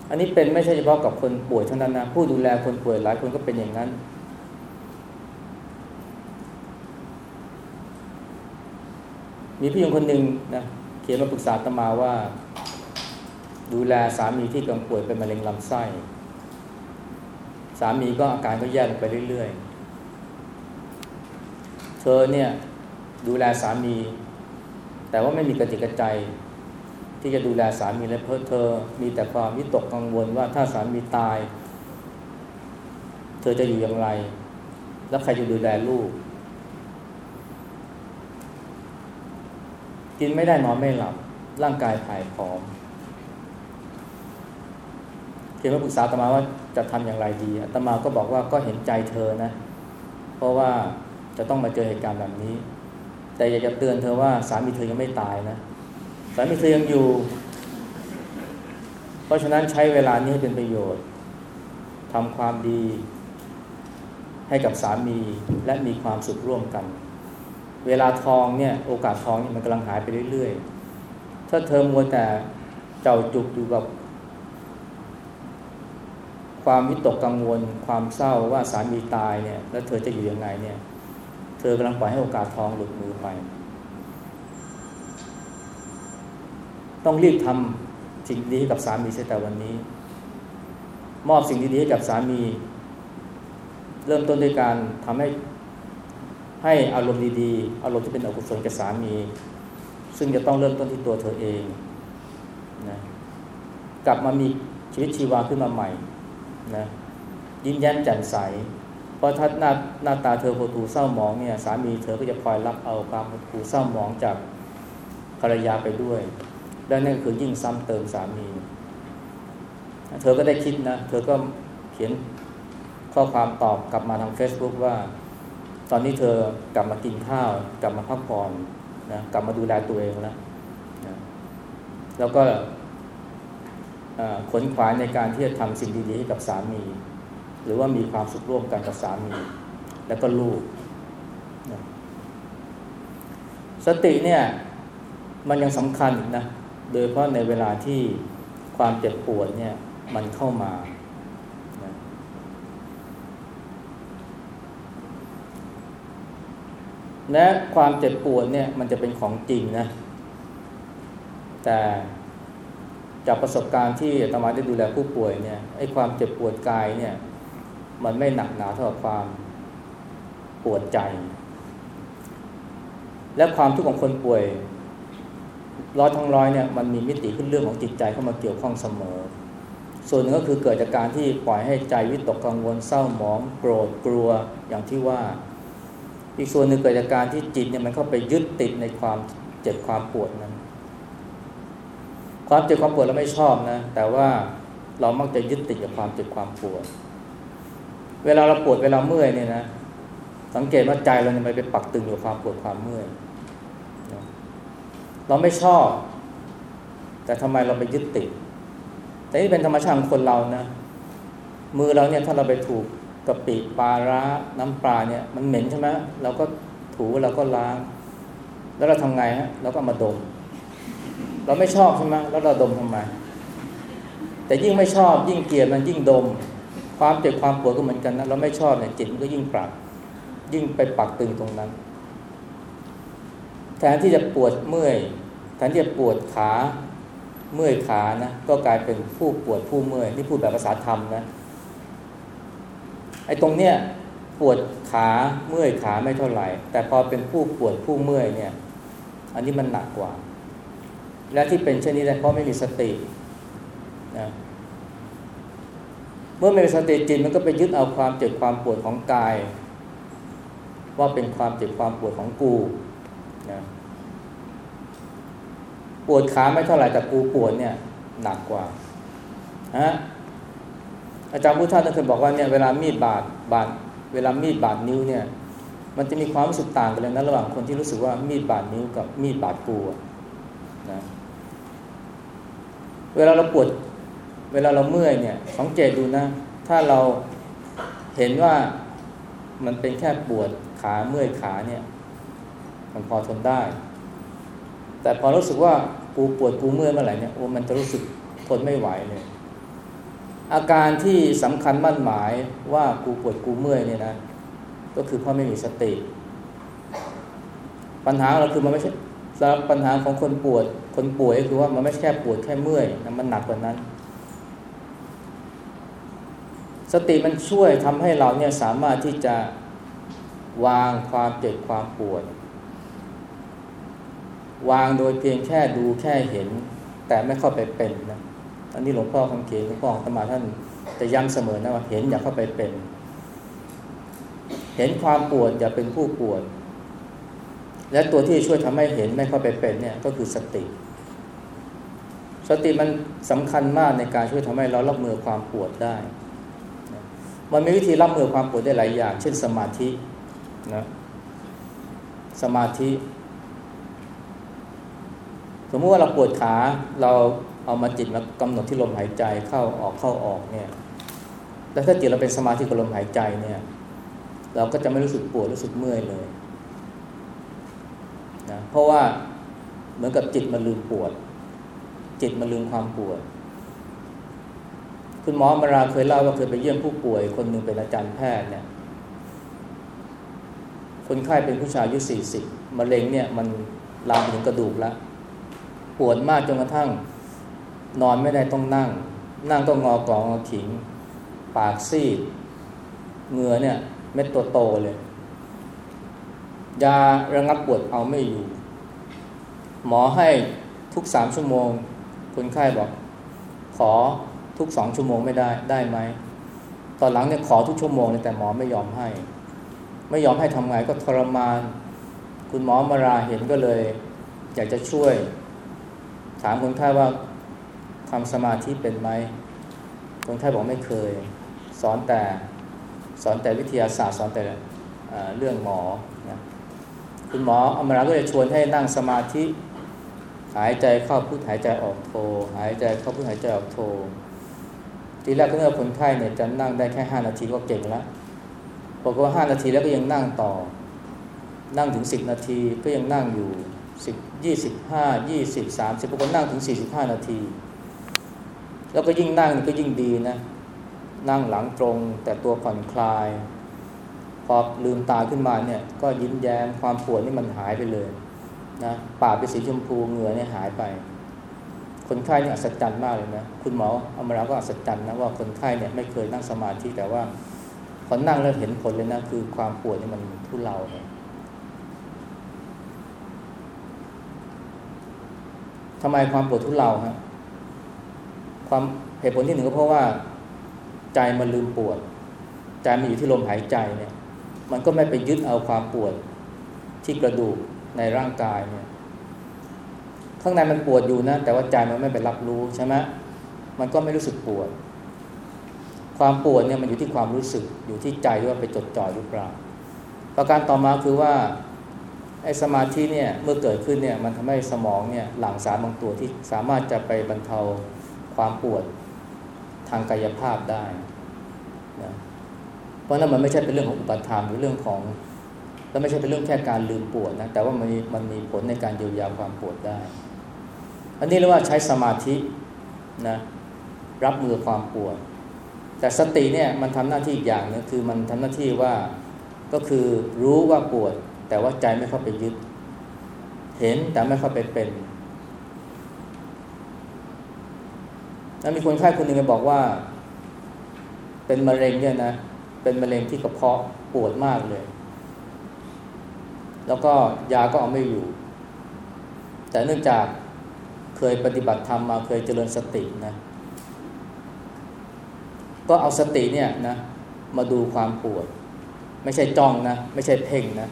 อันนี้เป็นไม่ใช่เฉพาะกับคนป่วยเท่านั้นนะผู้ดูแลคนป่วยหลายคนก็เป็นอย่างนั้น มีพี่หญิงคนหนึ่งนะเขียนมาปรึกษาตมาว่า ดูแลสามีที่กำลังป่วยเป็นมะเร็งลำไส้ สามีก็อาการก็แย่ลงไปเรื่อยๆ เธอเนี่ยดูแลสามี แต่ว่าไม่มีกระติกกระใจ ที่จะดูแลสามีและเพราะเธอมีแต่ความวิตกกังวลว่าถ้าสามีตาย เธอจะอยู่อย่างไร แล้วใครจะดูแลลูก กินไม่ได้นอนไม่หลับ ร่างกายผายผอมเขียนมาปรึกษาตมาว่าจะทำอย่างไรดีตมาก็บอกว่าก็เห็นใจเธอนะ เพราะว่าจะต้องมาเจอเหตุการณ์แบบนี้ แต่อยากจะเตือนเธอว่าสามีเธอยังไม่ตายนะ สามีเธอยังอยู่ เพราะฉะนั้นใช้เวลานี้ให้เป็นประโยชน์ทำความดี ให้กับสามีและมีความสุขร่วมกัน เวลาทองเนี่ยโอกาสทองเนี่ยมันกำลังหายไปเรื่อยๆ ถ้าเธอมัวแต่เจ้าจุกอยู่กับ ความวิตกกังวล ความเศร้าว่าสามีตายเนี่ย แล้วเธอจะอยู่ยังไงเนี่ย เธอกำลังปล่อยให้โอกาสทองหลุดมือไป ต้องรีบทำสิ่งนี้กับสามีเสียแต่วันนี้ มอบสิ่งดีๆให้กับสามี เริ่มต้นด้วยการทำให้ ให้อารมณ์ดีๆ อารมณ์ที่เป็นอกุศลกับสามี ซึ่งจะต้องเริ่มต้นที่ตัวเธอเองนะกลับมามีชีวิตชีวาขึ้นมาใหม่นะยิ้มแย้มแจ่มใส เพราะถ้าหน้าหน้าตาเธอโหดหูเศร้าหมองเนี่ยสามีเธอก็จะคอยรับเอาความโหดหูเศร้าหมองจากภรรยาไปด้วยและนั่นคือยิ่งซ้ำเติมสามี เธอก็ได้คิดนะ เธอก็เขียนข้อความตอบกลับมาทาง Facebook ว่า ตอนนี้เธอกลับมากินข้าว กลับมาพักผ่อนนะกลับมาดูแลตัวเองแล้วนะแล้วก็ขนขวายในการที่จะทำสิ่งดีๆให้กับสามี หรือว่ามีความสุขร่วมกันกับสามี แล้วก็ลูกสติเนี่ยมันยังสำคัญนะ โดยเพราะในเวลาที่ความเจ็บปวดเนี่ยมันเข้ามา และความเจ็บปวดเนี่ยมันจะเป็นของจริงนะ แต่จากประสบการณ์ที่ตมาได้ดูแลผู้ป่วยเนี่ยไอ้ความเจ็บปวดกายเนี่ย มันไม่หนักหนาเท่ากับความปวดใจ และความทุกข์ของคนป่วย ร้อยทั้งร้อยเนี่ยมันมีมิติขึ้นเรื่องของจิตใจเข้ามาเกี่ยวข้องเสมอ ส่วนหนึ่งก็คือเกิดจากการที่ปล่อยให้ใจวิตกกังวลเศร้าหมอง โกรธกลัวอย่างที่ว่า อีกส่วนหนึ่งเกิดจากการที่จิตเนี่ยมันเข้าไปยึดติดในความเจ็บความปวดนั้น ความเจ็บความปวดเราไม่ชอบนะ แต่ว่าเรามักจะยึดติดกับความเจ็บความปวด เวลาเราปวดเวลาเมื่อยเนี่ยนะ สังเกตว่าใจเราเนี่ยไปปักตึงอยู่ความปวดความเมื่อย เราไม่ชอบ แต่ทำไมเราไปยึดติด แต่นี่เป็นธรรมชาติของคนเรานะ มือเราเนี่ยถ้าเราไปถูก กะปิปลาร้าน้ำปลาเนี่ยมันเหม็นใช่ไหมเราก็ถูเราก็ล้าง แล้วเราทำไงฮะเราก็มาดม เราไม่ชอบใช่ไหมแล้วเราดมทำไมแต่ยิ่งไม่ชอบยิ่งเกลียดมันยิ่งดม ความเจ็บความปวดก็เหมือนกันนะเราไม่ชอบเนี่ยจิตมันก็ยิ่งปรับ ยิ่งไปปักตึงตรงนั้น แทนที่จะปวดเมื่อยแทนที่จะปวดขาเมื่อยขานะก็กลายเป็นผู้ปวดผู้เมื่อยนี่พูดแบบภาษาธรรมนะ อ้ตรงเนี้ยปวดขาเมื่อยขาไม่เท่าไหร่ แต่พอเป็นผู้ปวดผู้เมื่อยเนี่ย อันนี้มันหนักกว่า และที่เป็นเช่นนี้เพราะไม่มีสตินะเมื่อไม่มีสติจิตมันก็ไปยึดเอาความเจ็บความปวดของกาย ว่าเป็นความเจ็บความปวดของกูนะปวดขาไม่เท่าไหร่แต่กูปวดเนี่ยหนักกว่าฮะ อาจารย์พุทธาท่านเคยบอกว่าเนี่ยเวลามีดบาดบาดเวลามีดบาดนิ้วเนี่ยมันจะมีความรู้สึกต่างกันเลยนะระหว่างคนที่รู้สึกว่ามีดบาดนิ้วกับมีดบาดกูนะเวลาเราปวดเวลาเราเมื่อยเนี่ยสังเกตดูนะ ถ้าเราเห็นว่ามันเป็นแค่ปวดขาเมื่อยขาเนี่ยมันพอทนได้ แต่พอรู้สึกว่ากูปวดกูเมื่อยเมื่อไหร่เนี่ยโอ้มันจะรู้สึกทนไม่ไหวเลย อาการที่สำคัญมั่นหมายว่ากูปวดกูเมื่อยเนี่ยนะ ก็คือพราะไม่มีสติ ปัญหาเราคือมันไม่ใช่สำหรับปัญหาของคนปวด คนป่วยก็คือว่ามันไม่ใช่แค่ปวดแค่เมื่อยมันหนักกว่านั้น สติมันช่วยทำให้เราเนี่ยสามารถที่จะวางความเจ็บความปวด วางโดยเพียงแค่ดูแค่เห็น แต่ไม่เข้าไปเป็นนะ อันนี้หลวงพ่อคำเขียนหลวงพ่อธรรมาท่านจะย้ำเสมอนะว่าเห็นอย่าเข้าไปเป็น เห็นความปวดอย่าเป็นผู้ปวด และตัวที่ช่วยทำให้เห็นไม่เข้าไปเป็นเนี่ยก็คือสติ สติมันสำคัญมากในการช่วยทำให้เรารับมือความปวดได้ มันมีวิธีรับมือความปวดได้หลายอย่าง เช่นสมาธินะสมาธิ สมมติว่าเราปวดขาเรา เอามาจิตมากำหนดที่ลมหายใจเข้าออกเข้าออกเนี่ยแล้วถ้าจิตเราเป็นสมาธิกับลมหายใจเนี่ย เราก็จะไม่รู้สึกปวดรู้สึกเมื่อยเลยนะเพราะว่าเหมือนกับจิตมันลืมปวด จิตมันลืมความปวด คุณหมอมาราเคยเล่าว่าเคยไปเยี่ยมผู้ป่วย คนหนึ่งเป็นอาจารย์แพทย์เนี่ย คนไข้เป็นผู้ชายอายุสี่สิบมะเร็งเนี่ยมันลามไปถึงกระดูกแล้ว ปวดมากจนกระทั่ง นอนไม่ได้ต้องนั่ง นั่งก็งอกรองอขิง ปากซีดเหงื่อเนี่ย เม็ดตัวโตเลย ยาระงับปวดเอาไม่อยู่ หมอให้ทุกสามชั่วโมง คนไข้บอก ขอทุกสองชั่วโมงไม่ได้ได้ไหมตอนหลังเนี่ยขอทุกชั่วโมงเลยแต่หมอไม่ยอมให้ ไม่ยอมให้ทำไงก็ทรมาน คุณหมอมาราเห็นก็เลย อยากจะช่วย ถามคนไข้ว่า ทำสมาธิเป็นไหมคนไข้บอกไม่เคย สอนแต่สอนแต่วิทยาศาสตร์สอนแต่เรื่องหมอนะคุณหมออมราก็จะชวนให้นั่งสมาธิ หายใจเข้าพุทหายใจออกโท หายใจเข้าพุทหายใจออกโท ทีแรกก็เมื่อคนไข้เนี่ยจะนั่งได้แค่ห้านาทีก็เก่งแล้วบอกว่าห้านาทีแล้วก็ยังนั่งต่อ นั่งถึงสิบนาทีก็ยังนั่งอยู่สิบยี่สิบห้ายี่สิบสามสิบกฏนั่งถึงสี่สิบห้านาที แล้วก็ยิ่งนั่งก็ยิ่งดีนะ นั่งหลังตรงแต่ตัวผ่อนคลาย พอลืมตาขึ้นมาเนี่ย ก็ยิ้มแย้มความปวดนี่มันหายไปเลยนะปากเป็นสีชมพูเหงื่อเนี่ยหายไป คนไข้เนี่ยอัศจรรย์มากเลยนะคุณหมออมราก็อัศจรรย์นะว่าคนไข้เนี่ยไม่เคยนั่งสมาธิแต่ว่าพอนั่งแล้วเห็นผลเลยนะคือความปวดนี่มันทุเลาเนี่ยทำไมความปวดทุเลาฮะ ความเหตุผลที่หนึ่งก็เพราะว่าใจมันลืมปวด ใจมันอยู่ที่ลมหายใจเนี่ย มันก็ไม่ไปยึดเอาความปวดที่กระดูกในร่างกายเนี่ย ข้างในมันปวดอยู่นะ แต่ว่าใจมันไม่ไปรับรู้ใช่ไหมมันก็ไม่รู้สึกปวด ความปวดเนี่ยมันอยู่ที่ความรู้สึกอยู่ที่ใจว่าไปจดจ่อหรือเปล่า ประการต่อมาคือว่าไอ้สมาธิเนี่ยเมื่อเกิดขึ้นเนี่ยมันทำให้สมองเนี่ยหลั่งสารบางตัวที่สามารถจะไปบรรเทา ความปวดทางกายภาพได้นะเพราะนั้นมันไม่ใช่เป็นเรื่องของอุปทานหรือเรื่องของแล้วไม่ใช่เป็นเรื่องแค่การลืมปวดนะแต่ว่ามันมีมันมีผลในการเยียวยาความปวดได้ อันนี้เรียกว่าใช้สมาธินะรับมือความปวด แต่สติเนี่ยมันทำหน้าที่อีกอย่างนึงคือมันทำหน้าที่ว่าก็คือรู้ว่าปวด แต่ว่าใจไม่เข้าไปยึด เห็นแต่ไม่เข้าไปเป็น แล้วมีคนไข้คนหนึ่งบอกว่า เป็นมะเร็งเนี่ยนะ เป็นมะเร็งที่กระเพาะปวดมากเลย แล้วก็ยาก็เอาไม่อยู่ แต่เนื่องจากเคยปฏิบัติธรรมมาเคยเจริญสตินะ ก็เอาสติเนี่ยนะ มาดูความปวด ไม่ใช่จ้องนะ ไม่ใช่เพ่งนะ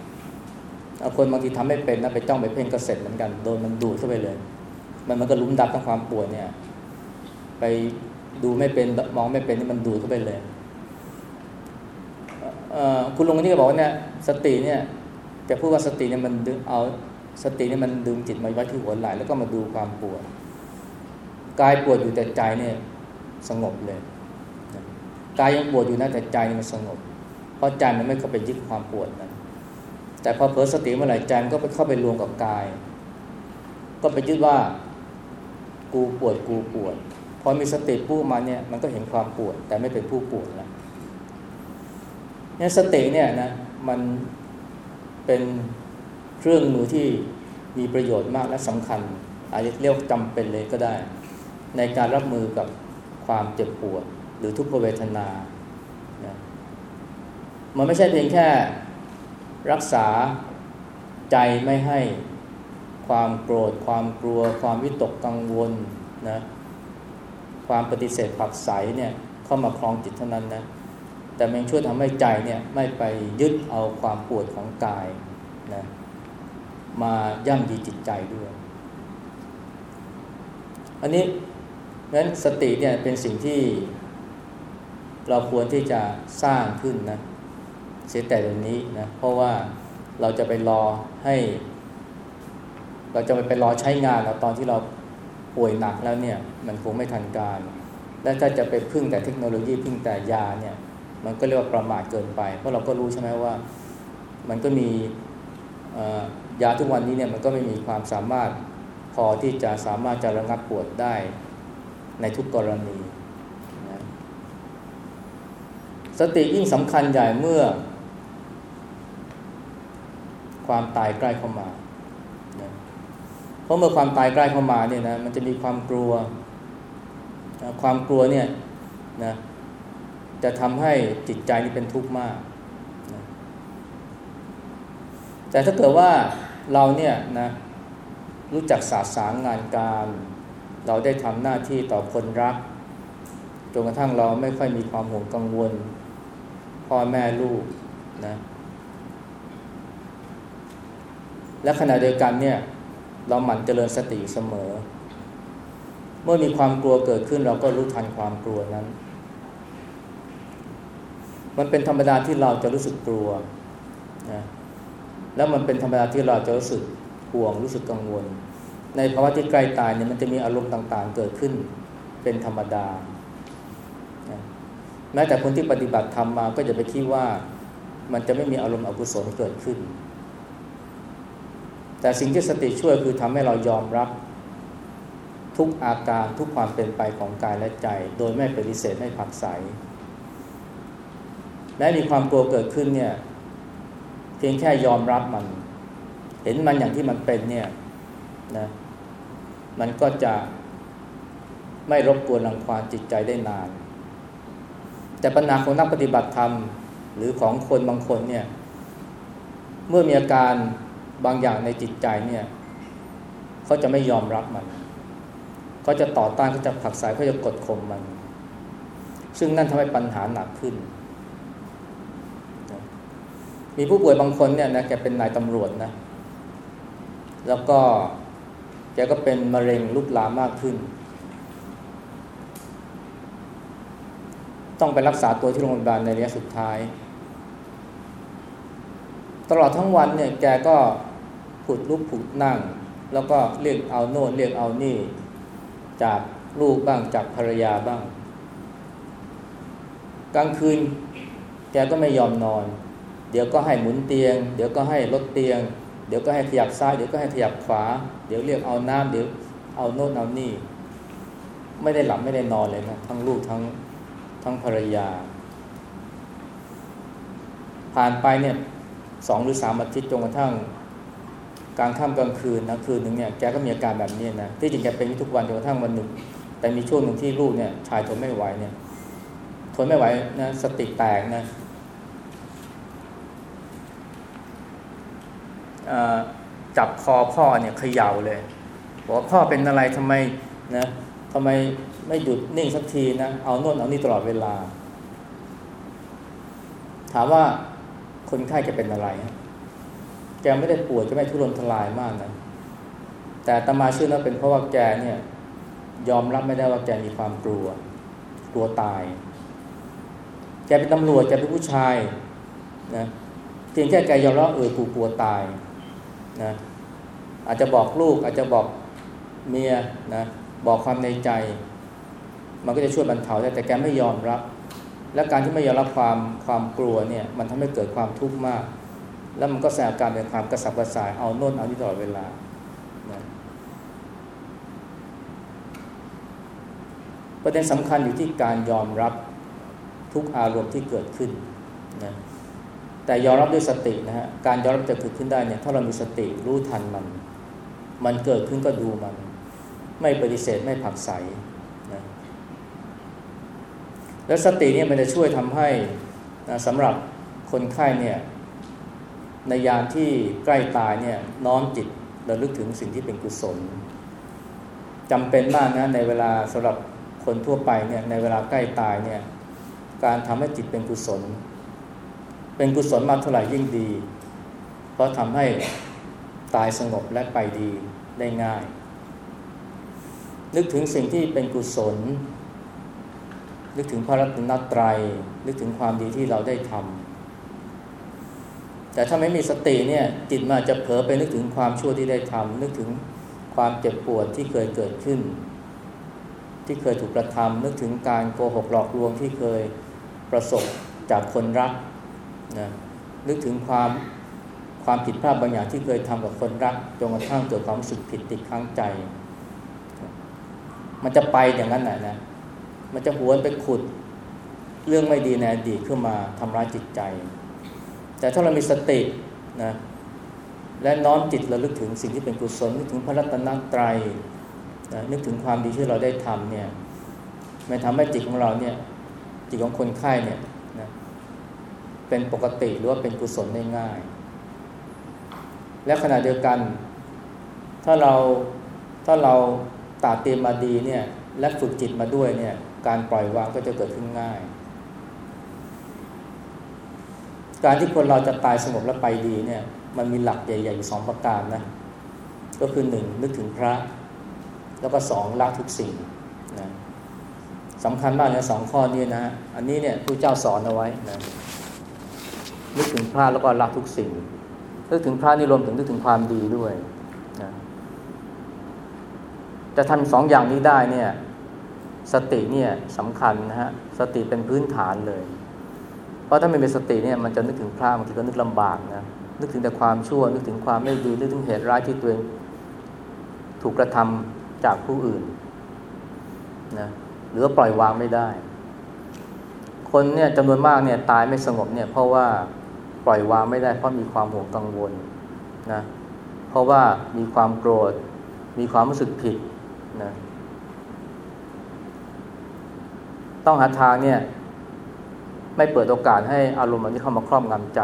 เอาคนบางทีทำไม่เป็นนะไปจ้องไปเพ่งก็เสร็จเหมือนกันโดนมันดูดเข้าไปเลย มันมันก็ลุ้มดับทั้งความปวดเนี่ย ไปดูไม่เป็นมองไม่เป็นนี่มันดูเข้าไปเลยคุณลุงที่บอกว่าเนี่ยสติเนี่ยจะพูดว่าสติเนี่ยมันดึงเอาสติเนี่ยมันดึงจิตมาไว้ที่หัวไหล่แล้วก็มาดูความปวดกายปวดอยู่แต่ใจเนี่ยสงบเลยกายยังปวดอยู่นะแต่ใจมันสงบ เพราะใจมันไม่เข้าไปยึดความปวดนั้นแต่พอเผลอสติเมื่อไหร่ใจมันก็ไปเข้าไปรวมกับกาย ก็ไปยึดว่า กูปวดกูปวด อมีสติผู้มาเนี่ยมันก็เห็นความปวด แต่ไม่เป็นผู้ปวดแล้วเนี่ยสติเนี่ยนะมันเป็นเครื่องมือที่มีประโยชน์มากและสำคัญ อาจจะเรียกจำเป็นเลยก็ได้ ในการรับมือกับความเจ็บปวด หรือทุกขเวทนานะมันไม่ใช่เพียงแค่รักษาใจไม่ให้ความโกรธ ความกลัว ความวิตกกังวลนะ ความปฏิเสธผักใสเนี่ยเข้ามาคลองจิตเท่านั้นนะแต่มันช่วยทำให้ใจเนี่ยไม่ไปยึดเอาความปวดของกายนะมาย่ำยีจิตใจด้วย อันนี้นั้นสติเนี่ยเป็นสิ่งที่เราควรที่จะสร้างขึ้นนะเสียแต่เดี๋ยวนี้นะเพราะว่าเราจะไปรอให้ เราจะไปไปรอใช้งานเราตอนที่เรา ป่วยหนักแล้วเนี่ยมันคงไม่ทันการ และถ้าจะไปพึ่งแต่เทคโนโลยีพึ่งแต่ยาเนี่ยมันก็เรียกว่าประมาทเกินไป เพราะเราก็รู้ใช่ไหมว่ามันก็มียาทุกวันนี้เนี่ยมันก็ไม่มีความสามารถพอที่จะสามารถจะระงับปวดได้ในทุกกรณีนะสติยิ่งสำคัญใหญ่เมื่อ ความตายใกล้เข้ามา เพราะเมื่อความตายใกล้เข้ามาเนี่ยนะมันจะมีความกลัว ความกลัวเนี่ยนะจะทำให้จิตใจนี่เป็นทุกข์มากนะแต่ถ้าเกิดว่าเราเนี่ยนะรู้จักสาสางงานการ เราได้ทำหน้าที่ต่อคนรักจนกระทั่งเราไม่ค่อยมีความห่วงกังวล พ่อแม่ลูกนะและขณะเดียวกันเนี่ย เราหมั่นเจริญสติเสมอ เมื่อมีความกลัวเกิดขึ้นเราก็รู้ทันความกลัวนั้น มันเป็นธรรมดาที่เราจะรู้สึกกลัวนะแล้วมันเป็นธรรมดาที่เราจะรู้สึกห่วงรู้สึกกังวล ในภาวะที่ใกล้ตายเนี่ยมันจะมีอารมณ์ต่างๆ เกิดขึ้นเป็นธรรมดา แม้แต่คนที่ปฏิบัติธรรมมาก็จะไปคิดว่ามันจะไม่มีอารมณ์อกุศลเกิดขึ้น แต่สิ่งที่สติช่วยคือทำให้เรายอมรับทุกอาการทุกความเป็นไปของกายและใจ โดยไม่ปฏิเสธไม่ผักใสแม้มีความกลัวเกิดขึ้นเนี่ยเพียงแค่ยอมรับมัน เห็นมันอย่างที่มันเป็นเนี่ยนะมันก็จะไม่รบกวนรังควานจิตใจได้นาน แต่ปัญหาของนักปฏิบัติธรรม หรือของคนบางคนเนี่ยเมื่อมีอาการ บางอย่างในจิตใจเนี่ยเขาจะไม่ยอมรับมันเขาจะต่อต้านเขาจะผลักสายเขาจะกดข่มมัน ซึ่งนั่นทำให้ปัญหาหนักขึ้น มีผู้ป่วยบางคนเนี่ยนะแกเป็นนายตำรวจนะแล้วก็แกก็เป็นมะเร็งลุกลามมากขึ้น ต้องไปรักษาตัวที่โรงพยาบาลในระยะสุดท้าย ตลอดทั้งวันเนี่ยแกก็ ผุดลุกผุดนั่ง แล้วก็เรียกเอาโน่นเรียกเอานี่ จากลูกบ้างจากภรรยาบ้าง กลางคืนแกก็ไม่ยอมนอน เดี๋ยวก็ให้หมุนเตียง เดี๋ยวก็ให้ลดเตียง เดี๋ยวก็ให้ขยับซ้าย เดี๋ยวก็ให้ขยับขวา เดี๋ยวเรียกเอาน้ำเดี๋ยวเอาโน่นเอานี่ ไม่ได้หลับไม่ได้นอนเลยนะทั้งลูกทั้งทั้งภรรยา ผ่านไปเนี่ยสองหรือสามอาทิตย์จนกระทั่ง กลางค่ำกลางคืนนะคืนหนึ่งเนี่ยแกก็มีอาการแบบนี้นะที่จริงแกเป็นทุกวันจนกระทั่งวันหนึ่ง แต่มีช่วงหนึ่งที่ลูกเนี่ยชายทนไม่ไหวเนี่ยทนไม่ไหวนะสติแตกนะจับคอพ่อเนี่ยเขย่าเลยบอกว่าพ่อเป็นอะไรทำไมนะทำไมไม่หยุดนิ่งสักทีนะเอาโน่นเอานี่ตลอดเวลา ถามว่าคนไข้จะเป็นอะไร แกไม่ได้ป่วดก็ไม่ทุรนทลายมากนะแต่ตมาเชื่อว่าเป็นเพราะว่าแกเนี่ย ยอมรับไม่ได้ว่าแกมีความกลัว กลัวตาย แกเป็นตำรวจแกเป็นผู้ชายนะเพียงแค่แกยอมรับเออกูกลัวตายนะอาจจะบอกลูก อาจจะบอกเมียนะบอกความในใจ มันก็จะช่วยบรรเทาได้แต่แกไม่ยอมรับ และการที่ไม่ยอมรับความความกลัวเนี่ย มันทำให้เกิดความทุกข์มาก แล้วมันก็แสดงการเป็นความกระสับกระส่ายเอาโน่นเอานี่ตลอดเวลานะประเด็นสำคัญอยู่ที่การยอมรับทุกอารมณ์ที่เกิดขึ้นนะแต่ยอมรับด้วยสตินะฮะการยอมรับจะเกิดขึ้นได้เนี่ยถ้าเรามีสติรู้ทันมัน มันเกิดขึ้นก็ดูมัน ไม่ปฏิเสธไม่ผักใสนะแล้วสติเนี่ยมันจะช่วยทำให้นะสำหรับคนไข้เนี่ย ในยามที่ใกล้ตายเนี่ยน้อมจิตระลึกถึงสิ่งที่เป็นกุศลจำเป็นมากนะในเวลาสำหรับคนทั่วไปเนี่ยในเวลาใกล้ตายเนี่ยการทำให้จิตเป็นกุศล เป็นกุศลมากเท่าไหร่ยิ่งดี เพราะทำให้ตายสงบและไปดีได้ง่าย นึกถึงสิ่งที่เป็นกุศล นึกถึงพระรัตนตรัย นึกถึงความดีที่เราได้ทำ แต่ถ้าไม่มีสติเนี่ยจิตมันจะเผลอไปนึกถึงความชั่วที่ได้ทำนึกถึงความเจ็บปวดที่เคยเกิดขึ้น ที่เคยถูกกระทำนึกถึงการโกหกหลอกลวงที่เคยประสบจากคนรักนะนึกถึงความความผิดพลาดบางอย่างที่เคยทำกับคนรักจนกระทั่งเกิดความรู้สึกผิดติดข้างใจ มันจะไปอย่างนั้นแหละนะมันจะหวนไปขุดเรื่องไม่ดีในอดีตขึ้นมาทำร้ายจิตใจ แต่ถ้าเรามีสตินะและน้อมจิตระลึกถึงสิ่งที่เป็นกุศลนึกถึงพระรัตนตรัยนะนึกถึงความดีที่เราได้ทำเนี่ยมันทำให้จิตของเราเนี่ยจิตของคนไข้เนี่ยนะเป็นปกติหรือว่าเป็นกุศลได้ง่าย และขณะเดียวกัน ถ้าเราถ้าเราตาเตรียมมาดีเนี่ยและฝึกจิตมาด้วยเนี่ยการปล่อยวางก็จะเกิดขึ้นง่าย การที่คนเราจะตายสงบและไปดีเนี่ย มันมีหลักใหญ่ๆอยู่สองประการนะ ก็คือหนึ่งนึกถึงพระ แล้วก็สองละทุกสิ่งนะสำคัญมากในสองข้อนี้นะ อันนี้เนี่ยผู้เจ้าสอนเอาไว้นะนึกถึงพระแล้วก็ละทุกสิ่งนึกถึงพระนี่รวมถึงนึกถึงความดีด้วยนะจะทำสองอย่างนี้ได้เนี่ย สติเนี่ยสำคัญนะฮะ สติเป็นพื้นฐานเลย เพราะถ้าไม่มีสติเนี่ยมันจะนึกถึงพระบางทีก็นึกลำบากนะนึกถึงแต่ความชั่ว นึกถึงความไม่ดีนึกถึงเหตุร้ายที่ตัวเองถูกกระทำจากผู้อื่นนะหรือว่าปล่อยวางไม่ได้ คนเนี่ยจำนวนมากเนี่ยตายไม่สงบเนี่ยเพราะว่าปล่อยวางไม่ได้เพราะมีความห่วงกังวลนะเพราะว่ามีความโกรธ มีความรู้สึกผิดนะต้องหาทางเนี่ย ไม่เปิดโอกาสให้อารมณ์อันนี้เข้ามาครอบงำใจ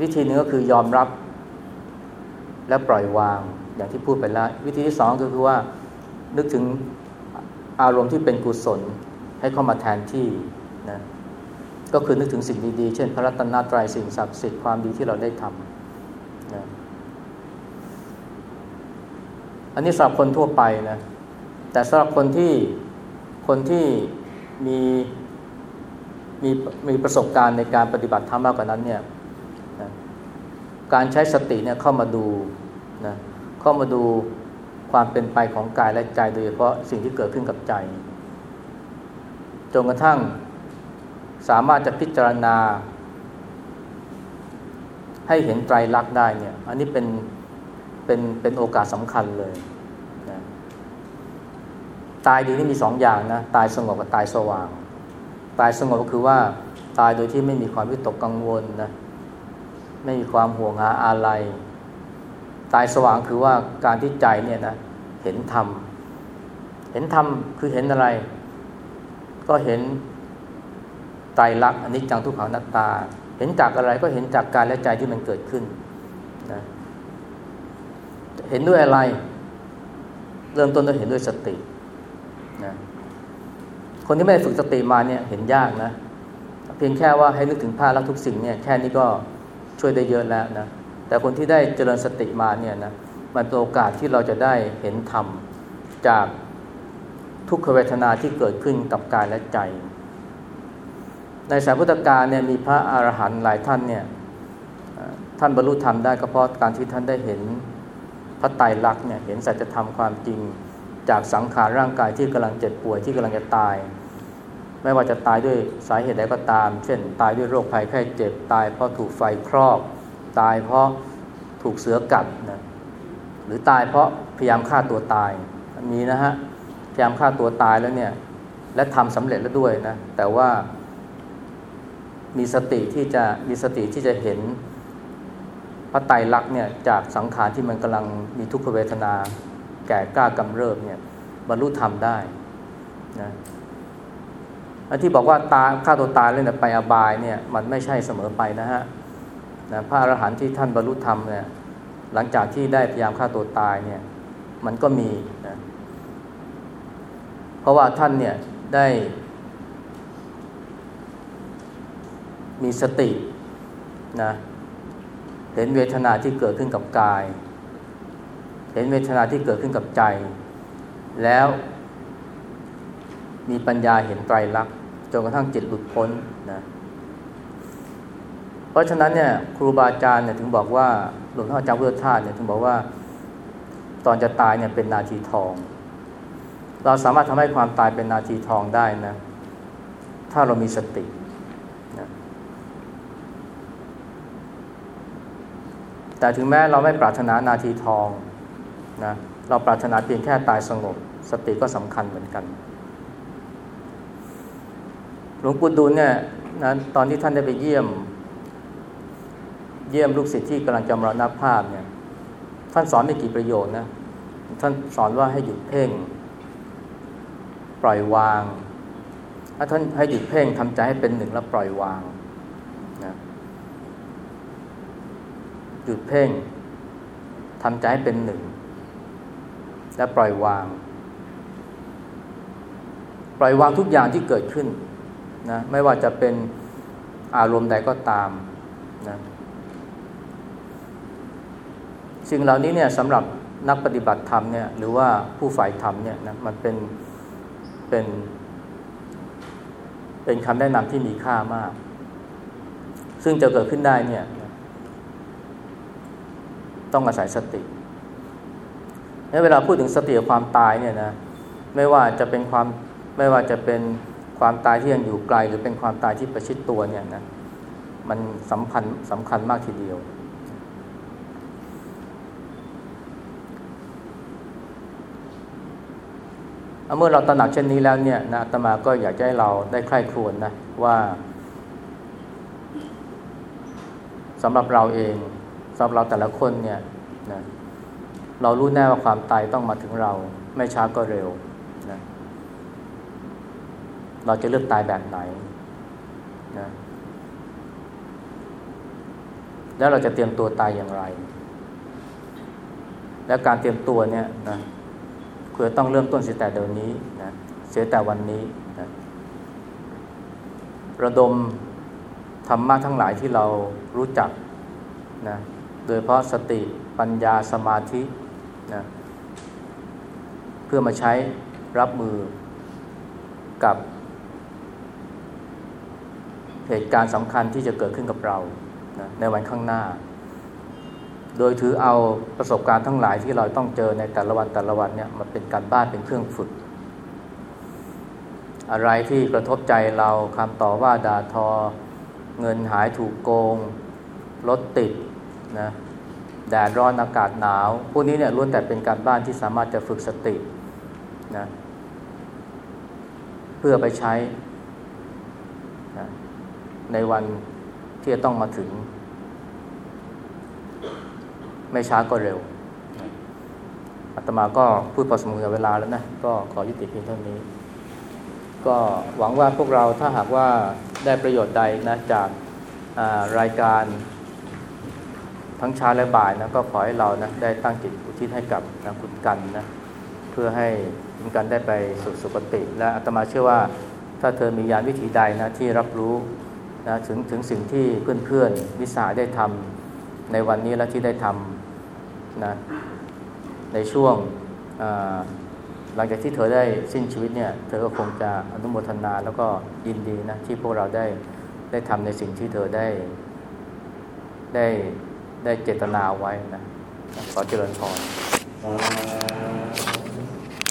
วิธีหนึ่งก็คือยอมรับ และปล่อยวางอย่างที่พูดไปแล้ว วิธีที่สองก็คือว่านึกถึงอารมณ์ที่เป็นกุศลให้เข้ามาแทนที่นะก็คือนึกถึงสิ่งดีๆ เช่น พระรัตนตรัยสิ่งศักดิ์สิทธิ์ความดีที่เราได้ทำนะอันนี้สำหรับคนทั่วไปนะแต่สำหรับคนที่คนที่มี มีมีประสบการณ์ในการปฏิบัติธรรมมากกว่านั้นเนี่ยการใช้สติเนี่ยเข้ามาดูนะเข้ามาดูความเป็นไปของกายและใจโดยเฉพาะสิ่งที่เกิดขึ้นกับใจจนกระทั่งสามารถจะพิจารณา ให้เห็นไตรลักษณ์ได้เนี่ย อันนี้เป็นเป็นเป็นโอกาสสำคัญเลยนะตายดีนี่มีสองอย่างนะ ตายสงบกับตายสว่าง ตายสงบก็คือว่าตายโดยที่ไม่มีความวิตกกังวลนะไม่มีความห่วงหาอะไร ตายสว่างคือว่าการที่ใจเนี่ยนะเห็นธรรมเห็นธรรมคือเห็นอะไร ก็เห็นไตรลักษณ์อนนี้จังทุกขังนัตตา เห็นจากอะไรก็เห็นจากกายและใจที่มันเกิดขึ้นนะเห็นด้วยอะไร เริ่มต้นต้องเห็นด้วยสตินะ คนที่ไม่ได้ฝึกสติมาเนี่ยเห็นยากนะ เพียงแค่ว่าให้นึกถึงภาพลักทุกสิ่งเนี่ยแค่นี้ก็ช่วยได้เยอะแล้วนะ แต่คนที่ได้เจริญสติมาเนี่ยนะมันเป็นโอกาสที่เราจะได้เห็นธรรมจากทุกขเวทนาที่เกิดขึ้นกับกายและใจ ในสายพุทธกาลเนี่ยมีพระอรหันต์หลายท่านเนี่ยท่านบรรลุธรรมได้ก็เพราะการที่ท่านได้เห็นพระไตรลักษณ์เนี่ยเห็นสัจธรรมความจริง จากสังขารร่างกายที่กำลังเจ็บป่วยที่กำลังจะตาย ไม่ว่าจะตายด้วยสาเหตุใดก็ตาม เช่น ตายด้วยโรคภัยไข้เจ็บตายเพราะถูกไฟครอบ ตายเพราะถูกเสือกัดนะหรือตายเพราะพยายามฆ่าตัวตายมีนะฮะพยายามฆ่าตัวตายแล้วเนี่ยและทำสำเร็จแล้วด้วยนะแต่ว่ามีสติที่จะมีสติที่จะเห็นพระไตรลักษณ์เนี่ยจากสังขารที่มันกำลังมีทุกขเวทนา แก่กล้ากำเริบเนี่ยบรรลุธรรมได้นะอันที่บอกว่าตาฆ่าตัวตายแล้วเนี่ไปอบายเนี่ยมันไม่ใช่เสมอไปนะฮะนะพระอรหันต์ที่ท่านบรรลุธรรมเนี่ยหลังจากที่ได้พยายามฆ่าตัวตายเนี่ยมันก็มีนะเพราะว่าท่านเนี่ยได้ มีสตินะเห็นเวทนาที่เกิดขึ้นกับกาย เห็นเวทนาที่เกิดขึ้นกับใจ แล้วมีปัญญาเห็นไตรลักษณ์จนกระทั่งจิตหลุดพ้นนะเพราะฉะนั้นเนี่ยครูบาอาจารย์เนี่ยถึงบอกว่าหลวงพ่อเจ้าพุทธทาสเนี่ยถึงบอกว่า ตอนจะตายเนี่ยเป็นนาทีทอง เราสามารถทำให้ความตายเป็นนาทีทองได้นะ ถ้าเรามีสตินะแต่ถึงแม้เราไม่ปรารถนานาทีทอง นะเราปรารถนาเพียงแค่ตายสงบ สติก็สำคัญเหมือนกัน หลวงปู่ดูลเนี่ยนะตอนที่ท่านได้ไปเยี่ยม เยี่ยมลูกศิษย์ที่กำลังจะมรณภาพเนี่ยท่านสอนไม่กี่ประโยชน์นะท่านสอนว่าให้หยุดเพ่ง ปล่อยวางถ้าท่านให้หยุดเพ่งทำใจให้เป็นหนึ่งแล้วปล่อยวางนะหยุดเพ่งทำใจให้เป็นหนึ่ง และปล่อยวาง ปล่อยวางทุกอย่างที่เกิดขึ้นนะไม่ว่าจะเป็นอารมณ์ใดก็ตามนะสิ่งเหล่านี้เนี่ยสำหรับนักปฏิบัติธรรมเนี่ยหรือว่าผู้ฝ่ายธรรมเนี่ยนะมันเป็นเป็น เป็นคำแนะนำที่มีค่ามาก ซึ่งจะเกิดขึ้นได้เนี่ย ต้องอาศัยสติ เวลาพูดถึงสติกับความตายเนี่ยนะไม่ว่าจะเป็นความไม่ว่าจะเป็นความตายที่ยังอยู่ไกล หรือเป็นความตายที่ประชิดตัวเนี่ยนะมันสำคัญสำคัญมากทีเดียว เมื่อเราตระหนักเช่นนี้แล้วเนี่ยนะตมาก็อยากให้เราได้ใคร่ครวญนะว่าสำหรับเราเองสำหรับเราแต่ละคนเนี่ยนะเเรารู้แน่ว่าความตายต้องมาถึงเรา ไม่ช้าก็เร็วนะเราจะเลือกตายแบบไหนนะแล้วเราจะเตรียมตัวตายอย่างไร และการเตรียมตัวเนี่ยนะคือต้องเริ่มต้นเสียแต่เดี๋ยวนี้นะเสียแต่วันนี้นะระดมธรรมะทั้งหลายที่เรารู้จักนะโดยเพราะสติปัญญาสมาธิ นะเพื่อมาใช้รับมือกับ เหตุการณ์สำคัญที่จะเกิดขึ้นกับเรานะในวันข้างหน้า โดยถือเอาประสบการณ์ทั้งหลายที่เราต้องเจอในแต่ละวันแต่ละวันเนี่ยมาเป็นการบ้านเป็นเครื่องฝึก อะไรที่กระทบใจเราคำต่อว่าด่าทอ เงินหายถูกโกงรถติดนะ แดดร้อนอากาศหนาว พวกนี้เนี่ยล้วนแต่เป็นการบ้านที่สามารถจะฝึกสตินะเพื่อไปใช้นะในวันที่จะต้องมาถึง ไม่ช้าก็เร็วอาตมาก็พูดพอสมควรเวลาแล้วนะ ก็ขอยุติเพียงเท่านี้ ก็หวังว่าพวกเราถ้าหากว่าได้ประโยชน์ใดนะจากรายการ ทั้งเช้าและบ่ายนะก็ขอให้เรานะได้ตั้งจิตอุทิศให้กับนะคุณกันนะเพื่อให้คุณกันได้ไปสุสุคติ และอาตมาเชื่อว่าถ้าเธอมียานวิธีใดนะที่รับรู้นะถึงถึงสิ่งที่เพื่อนๆวิสาได้ทำในวันนี้และที่ได้ทำนะในช่วงหลังจากที่เธอได้สิ้นชีวิตเนี่ยเธอก็คงจะอนุโมทนาแล้วก็ยินดีนะที่พวกเราได้ได้ทำในสิ่งที่เธอได้ได้ ได้เจตนาไว้นะขอเจริญพร